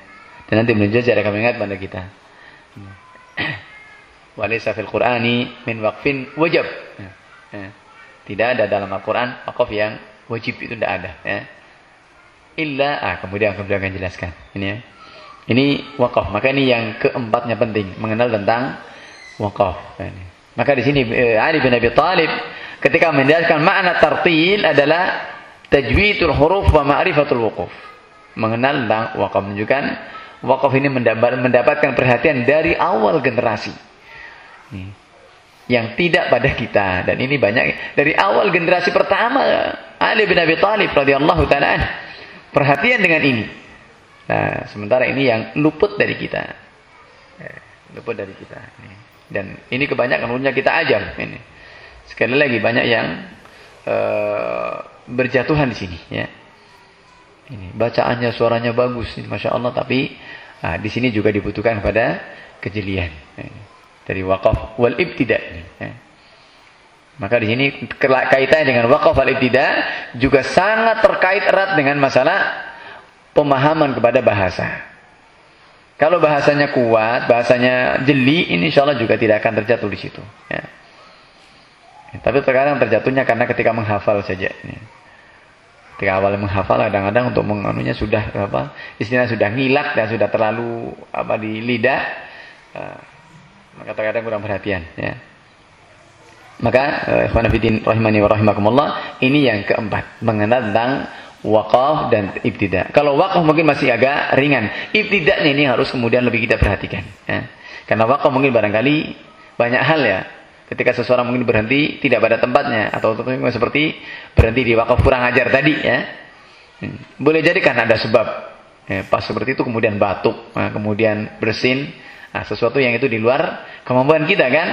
Dan nanti menunjuk cara kami ingat pada kita. Walaysa fil Qur'ani min waqfin wajib. Ya. Ya. Tidak ada dalam Al-Qur'an wakaf yang wajib itu tidak ada ya. Illa ah kemudian kemudian akan jelaskan. Ini ya. Ini wakaf. Maka ini yang keempatnya penting. Mengenal tentang wakaf. Maka di sini eh, Ali bin Abi Thalib ketika menjelaskan makna tartil adalah tajwidul huruf wa ma'rifatul wukuf. Mengenal tentang wakaf menunjukkan wakaf ini mendapatkan perhatian dari awal generasi. Yang tidak pada kita dan ini banyak dari awal generasi pertama Ali bin Abi Thalib radhiyallahu taala perhatian dengan ini. Nah, sementara ini yang luput dari kita. Eh, luput dari kita. Dan ini kebanyakan umumnya kita ajam. Ini. Sekali lagi banyak yang uh, berjatuhan di sini. Ya. Ini bacaannya suaranya bagus, ini, masya Allah. Tapi nah, di sini juga dibutuhkan pada kejelian. Ini. Dari wakaf wal ibtida. Ya. Maka di sini kaitannya dengan wakaf wal ibtida juga sangat terkait erat dengan masalah pemahaman kepada bahasa. Kalau bahasanya kuat, bahasanya jeli, ini insya Allah juga tidak akan terjatuh di situ. Ya. Tapi terkadang terjatuhnya karena ketika menghafal saja. Ya. Ketika awal menghafal, kadang-kadang untuk menganunya sudah apa? Istilah sudah ngilak dan sudah terlalu apa di lidah. Uh, maka terkadang kurang perhatian. Ya. Maka, uh, rahimani wa rahimakumullah, ini yang keempat mengenal tentang wakaf dan ibtida. Kalau wakaf mungkin masih agak ringan. Ibtidanya ini harus kemudian lebih kita perhatikan. Ya. Karena wakaf mungkin barangkali banyak hal ya. Ketika seseorang mungkin berhenti tidak pada tempatnya. Atau seperti berhenti di wakaf kurang ajar tadi ya. Hmm. Boleh jadi karena ada sebab. Ya, pas seperti itu kemudian batuk. Nah, kemudian bersin. Nah, sesuatu yang itu di luar kemampuan kita kan.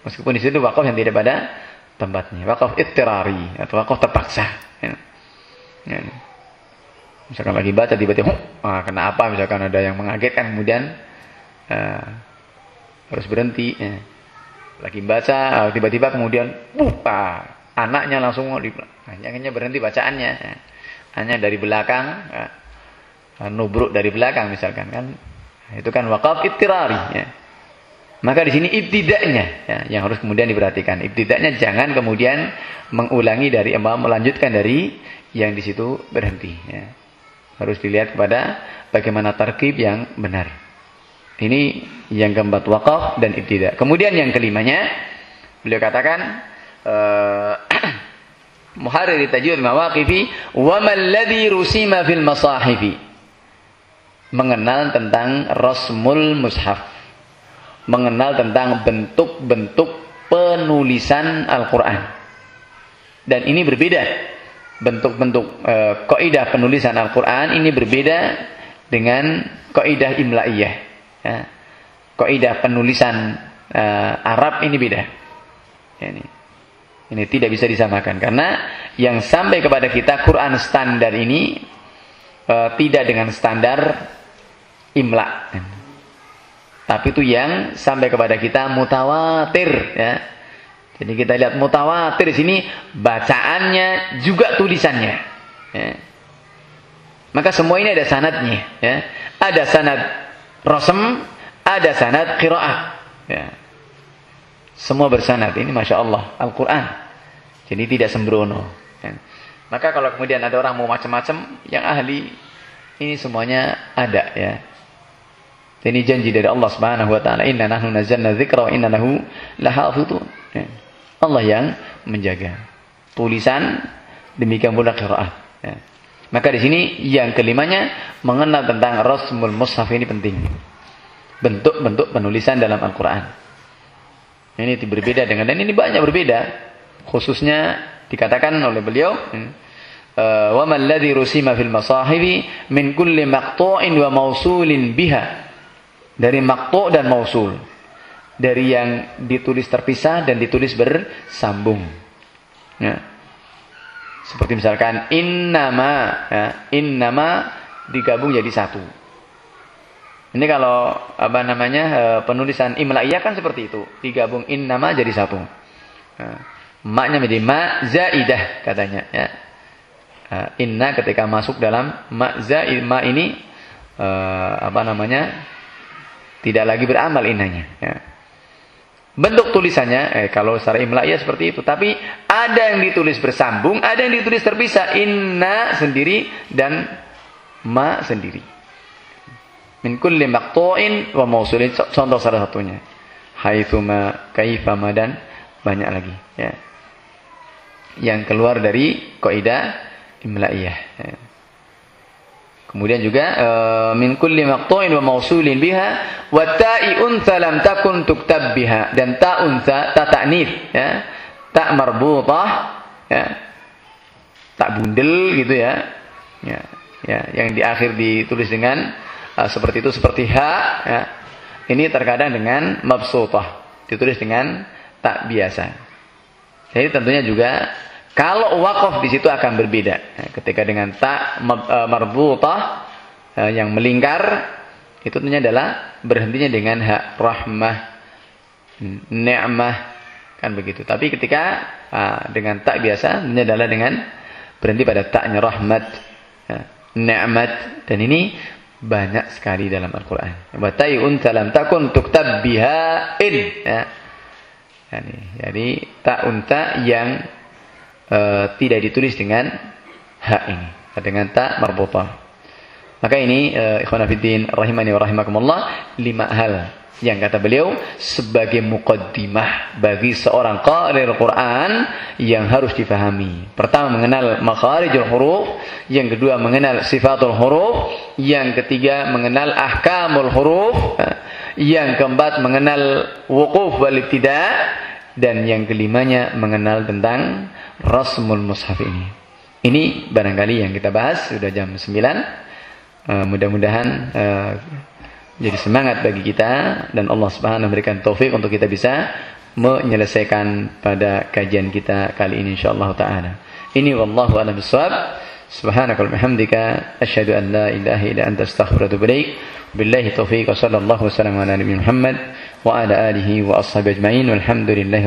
Meskipun di situ wakaf yang tidak pada tempatnya. Wakaf ittirari atau wakaf terpaksa. Ya. Ya. Misalkan lagi baca tiba-tiba, ah, kenapa? Misalkan ada yang mengagetkan kemudian uh, harus berhenti. Ya. Lagi baca, tiba-tiba kemudian, uh, ah, anaknya langsung hanya berhenti bacaannya. Ya. Hanya dari belakang, ya. nubruk dari belakang misalkan kan. Itu kan wakaf ittirari. Ya. Maka di sini ibtidaknya ya, yang harus kemudian diperhatikan. Ibtidaknya jangan kemudian mengulangi dari melanjutkan dari yang di situ berhenti. Ya. Harus dilihat kepada bagaimana tarkib yang benar. Ini yang keempat wakaf dan ibtidak. Kemudian yang kelimanya beliau katakan uh, muharrir tajwid mawaqifi wa malladhi rusima fil masahifi. Mengenal tentang rasmul mushaf. Mengenal tentang bentuk-bentuk penulisan Al-Qur'an. Dan ini berbeda bentuk-bentuk e, kaidah penulisan Al-Qur'an ini berbeda dengan kaidah imlaiyah. Ya. Kaidah penulisan e, Arab ini beda. Ya, ini. Ini tidak bisa disamakan karena yang sampai kepada kita Quran standar ini e, tidak dengan standar imla. Tapi itu yang sampai kepada kita mutawatir ya jadi kita lihat mutawatir di sini bacaannya juga tulisannya. Ya. Maka semua ini ada sanadnya. Ya. Ada sanad rosem, ada sanad qiraah. Ya. Semua bersanad. Ini masya Allah Al-Quran. Jadi tidak sembrono. Ya. Maka kalau kemudian ada orang mau macam-macam, yang ahli ini semuanya ada ya. Ini janji dari Allah Subhanahu wa taala, "Inna nahnu nazzalna dzikra wa inna lahu lahafidun." Ya. Allah yang menjaga. Tulisan demikian pula qiraat. Ya. Maka di sini yang kelimanya mengenal tentang rasmul mushaf ini penting. Bentuk-bentuk penulisan dalam Al-Qur'an. Ini berbeda dengan dan ini banyak berbeda. Khususnya dikatakan oleh beliau eh, wa man ladzi rusima fil masahibi min kulli maqtu'in wa mausulin biha dari maqtu' dan mausul dari yang ditulis terpisah dan ditulis bersambung. Ya. Seperti misalkan innama, ya, innama digabung jadi satu. Ini kalau apa namanya e, penulisan imla'iyah kan seperti itu, digabung innama jadi satu. Ya. Maknya menjadi ma zaidah katanya. Ya. E, inna ketika masuk dalam ma zaid ma ini e, apa namanya tidak lagi beramal innanya. Ya. Bentuk tulisannya, eh, kalau secara imla ya seperti itu. Tapi ada yang ditulis bersambung, ada yang ditulis terpisah. Inna sendiri dan ma sendiri. Min kulli maqtu'in wa mausulin. Contoh salah satunya. Haithuma, kaifama dan banyak lagi. Ya. Yang keluar dari kaidah imla'iyah. Ya. Kemudian juga uh, min kulli maqtu'in wa mausulin biha wa ta'i untha lam takun tuktab biha dan ta untha ta ta'nits ya. Ta marbutah ya. Tak bundel gitu ya. Ya, ya yang di akhir ditulis dengan uh, seperti itu seperti ha ya. Ini terkadang dengan mabsutah, ditulis dengan tak biasa. Jadi tentunya juga kalau wakaf di situ akan berbeda. Ya, ketika dengan tak e, marbutah e, yang melingkar itu tentunya adalah berhentinya dengan hak rahmah, ni'mah kan begitu. Tapi ketika uh, dengan tak biasa tentunya adalah dengan berhenti pada taknya rahmat, ya, ni'mat dan ini banyak sekali dalam Al-Quran. Wa tai'un lam takun tuktab biha in. Ya. Jadi tak unta yang uh, tidak ditulis dengan hak ini. Dengan tak marbutah. Maka ini uh, ikhwan rahimani wa rahimakumullah lima hal yang kata beliau sebagai mukaddimah bagi seorang qari Al-Quran yang harus difahami. Pertama mengenal makharijul huruf, yang kedua mengenal sifatul huruf, yang ketiga mengenal ahkamul huruf, yang keempat mengenal wukuf wal ibtida dan yang kelimanya mengenal tentang rasmul mushaf ini. Ini barangkali yang kita bahas sudah jam 9. Uh, mudah-mudahan uh, jadi semangat bagi kita dan Allah Subhanahu memberikan taufik untuk kita bisa menyelesaikan pada kajian kita kali ini insyaallah taala. Ini wallahu a'lam bishawab. Subhanaka wa bihamdika asyhadu an la ilaha illa anta astaghfiruka wa atubu. Billahi taufiq wa sallallahu wasallam ala Muhammad wa ala alihi wa ashabihi ajma'in walhamdulillahi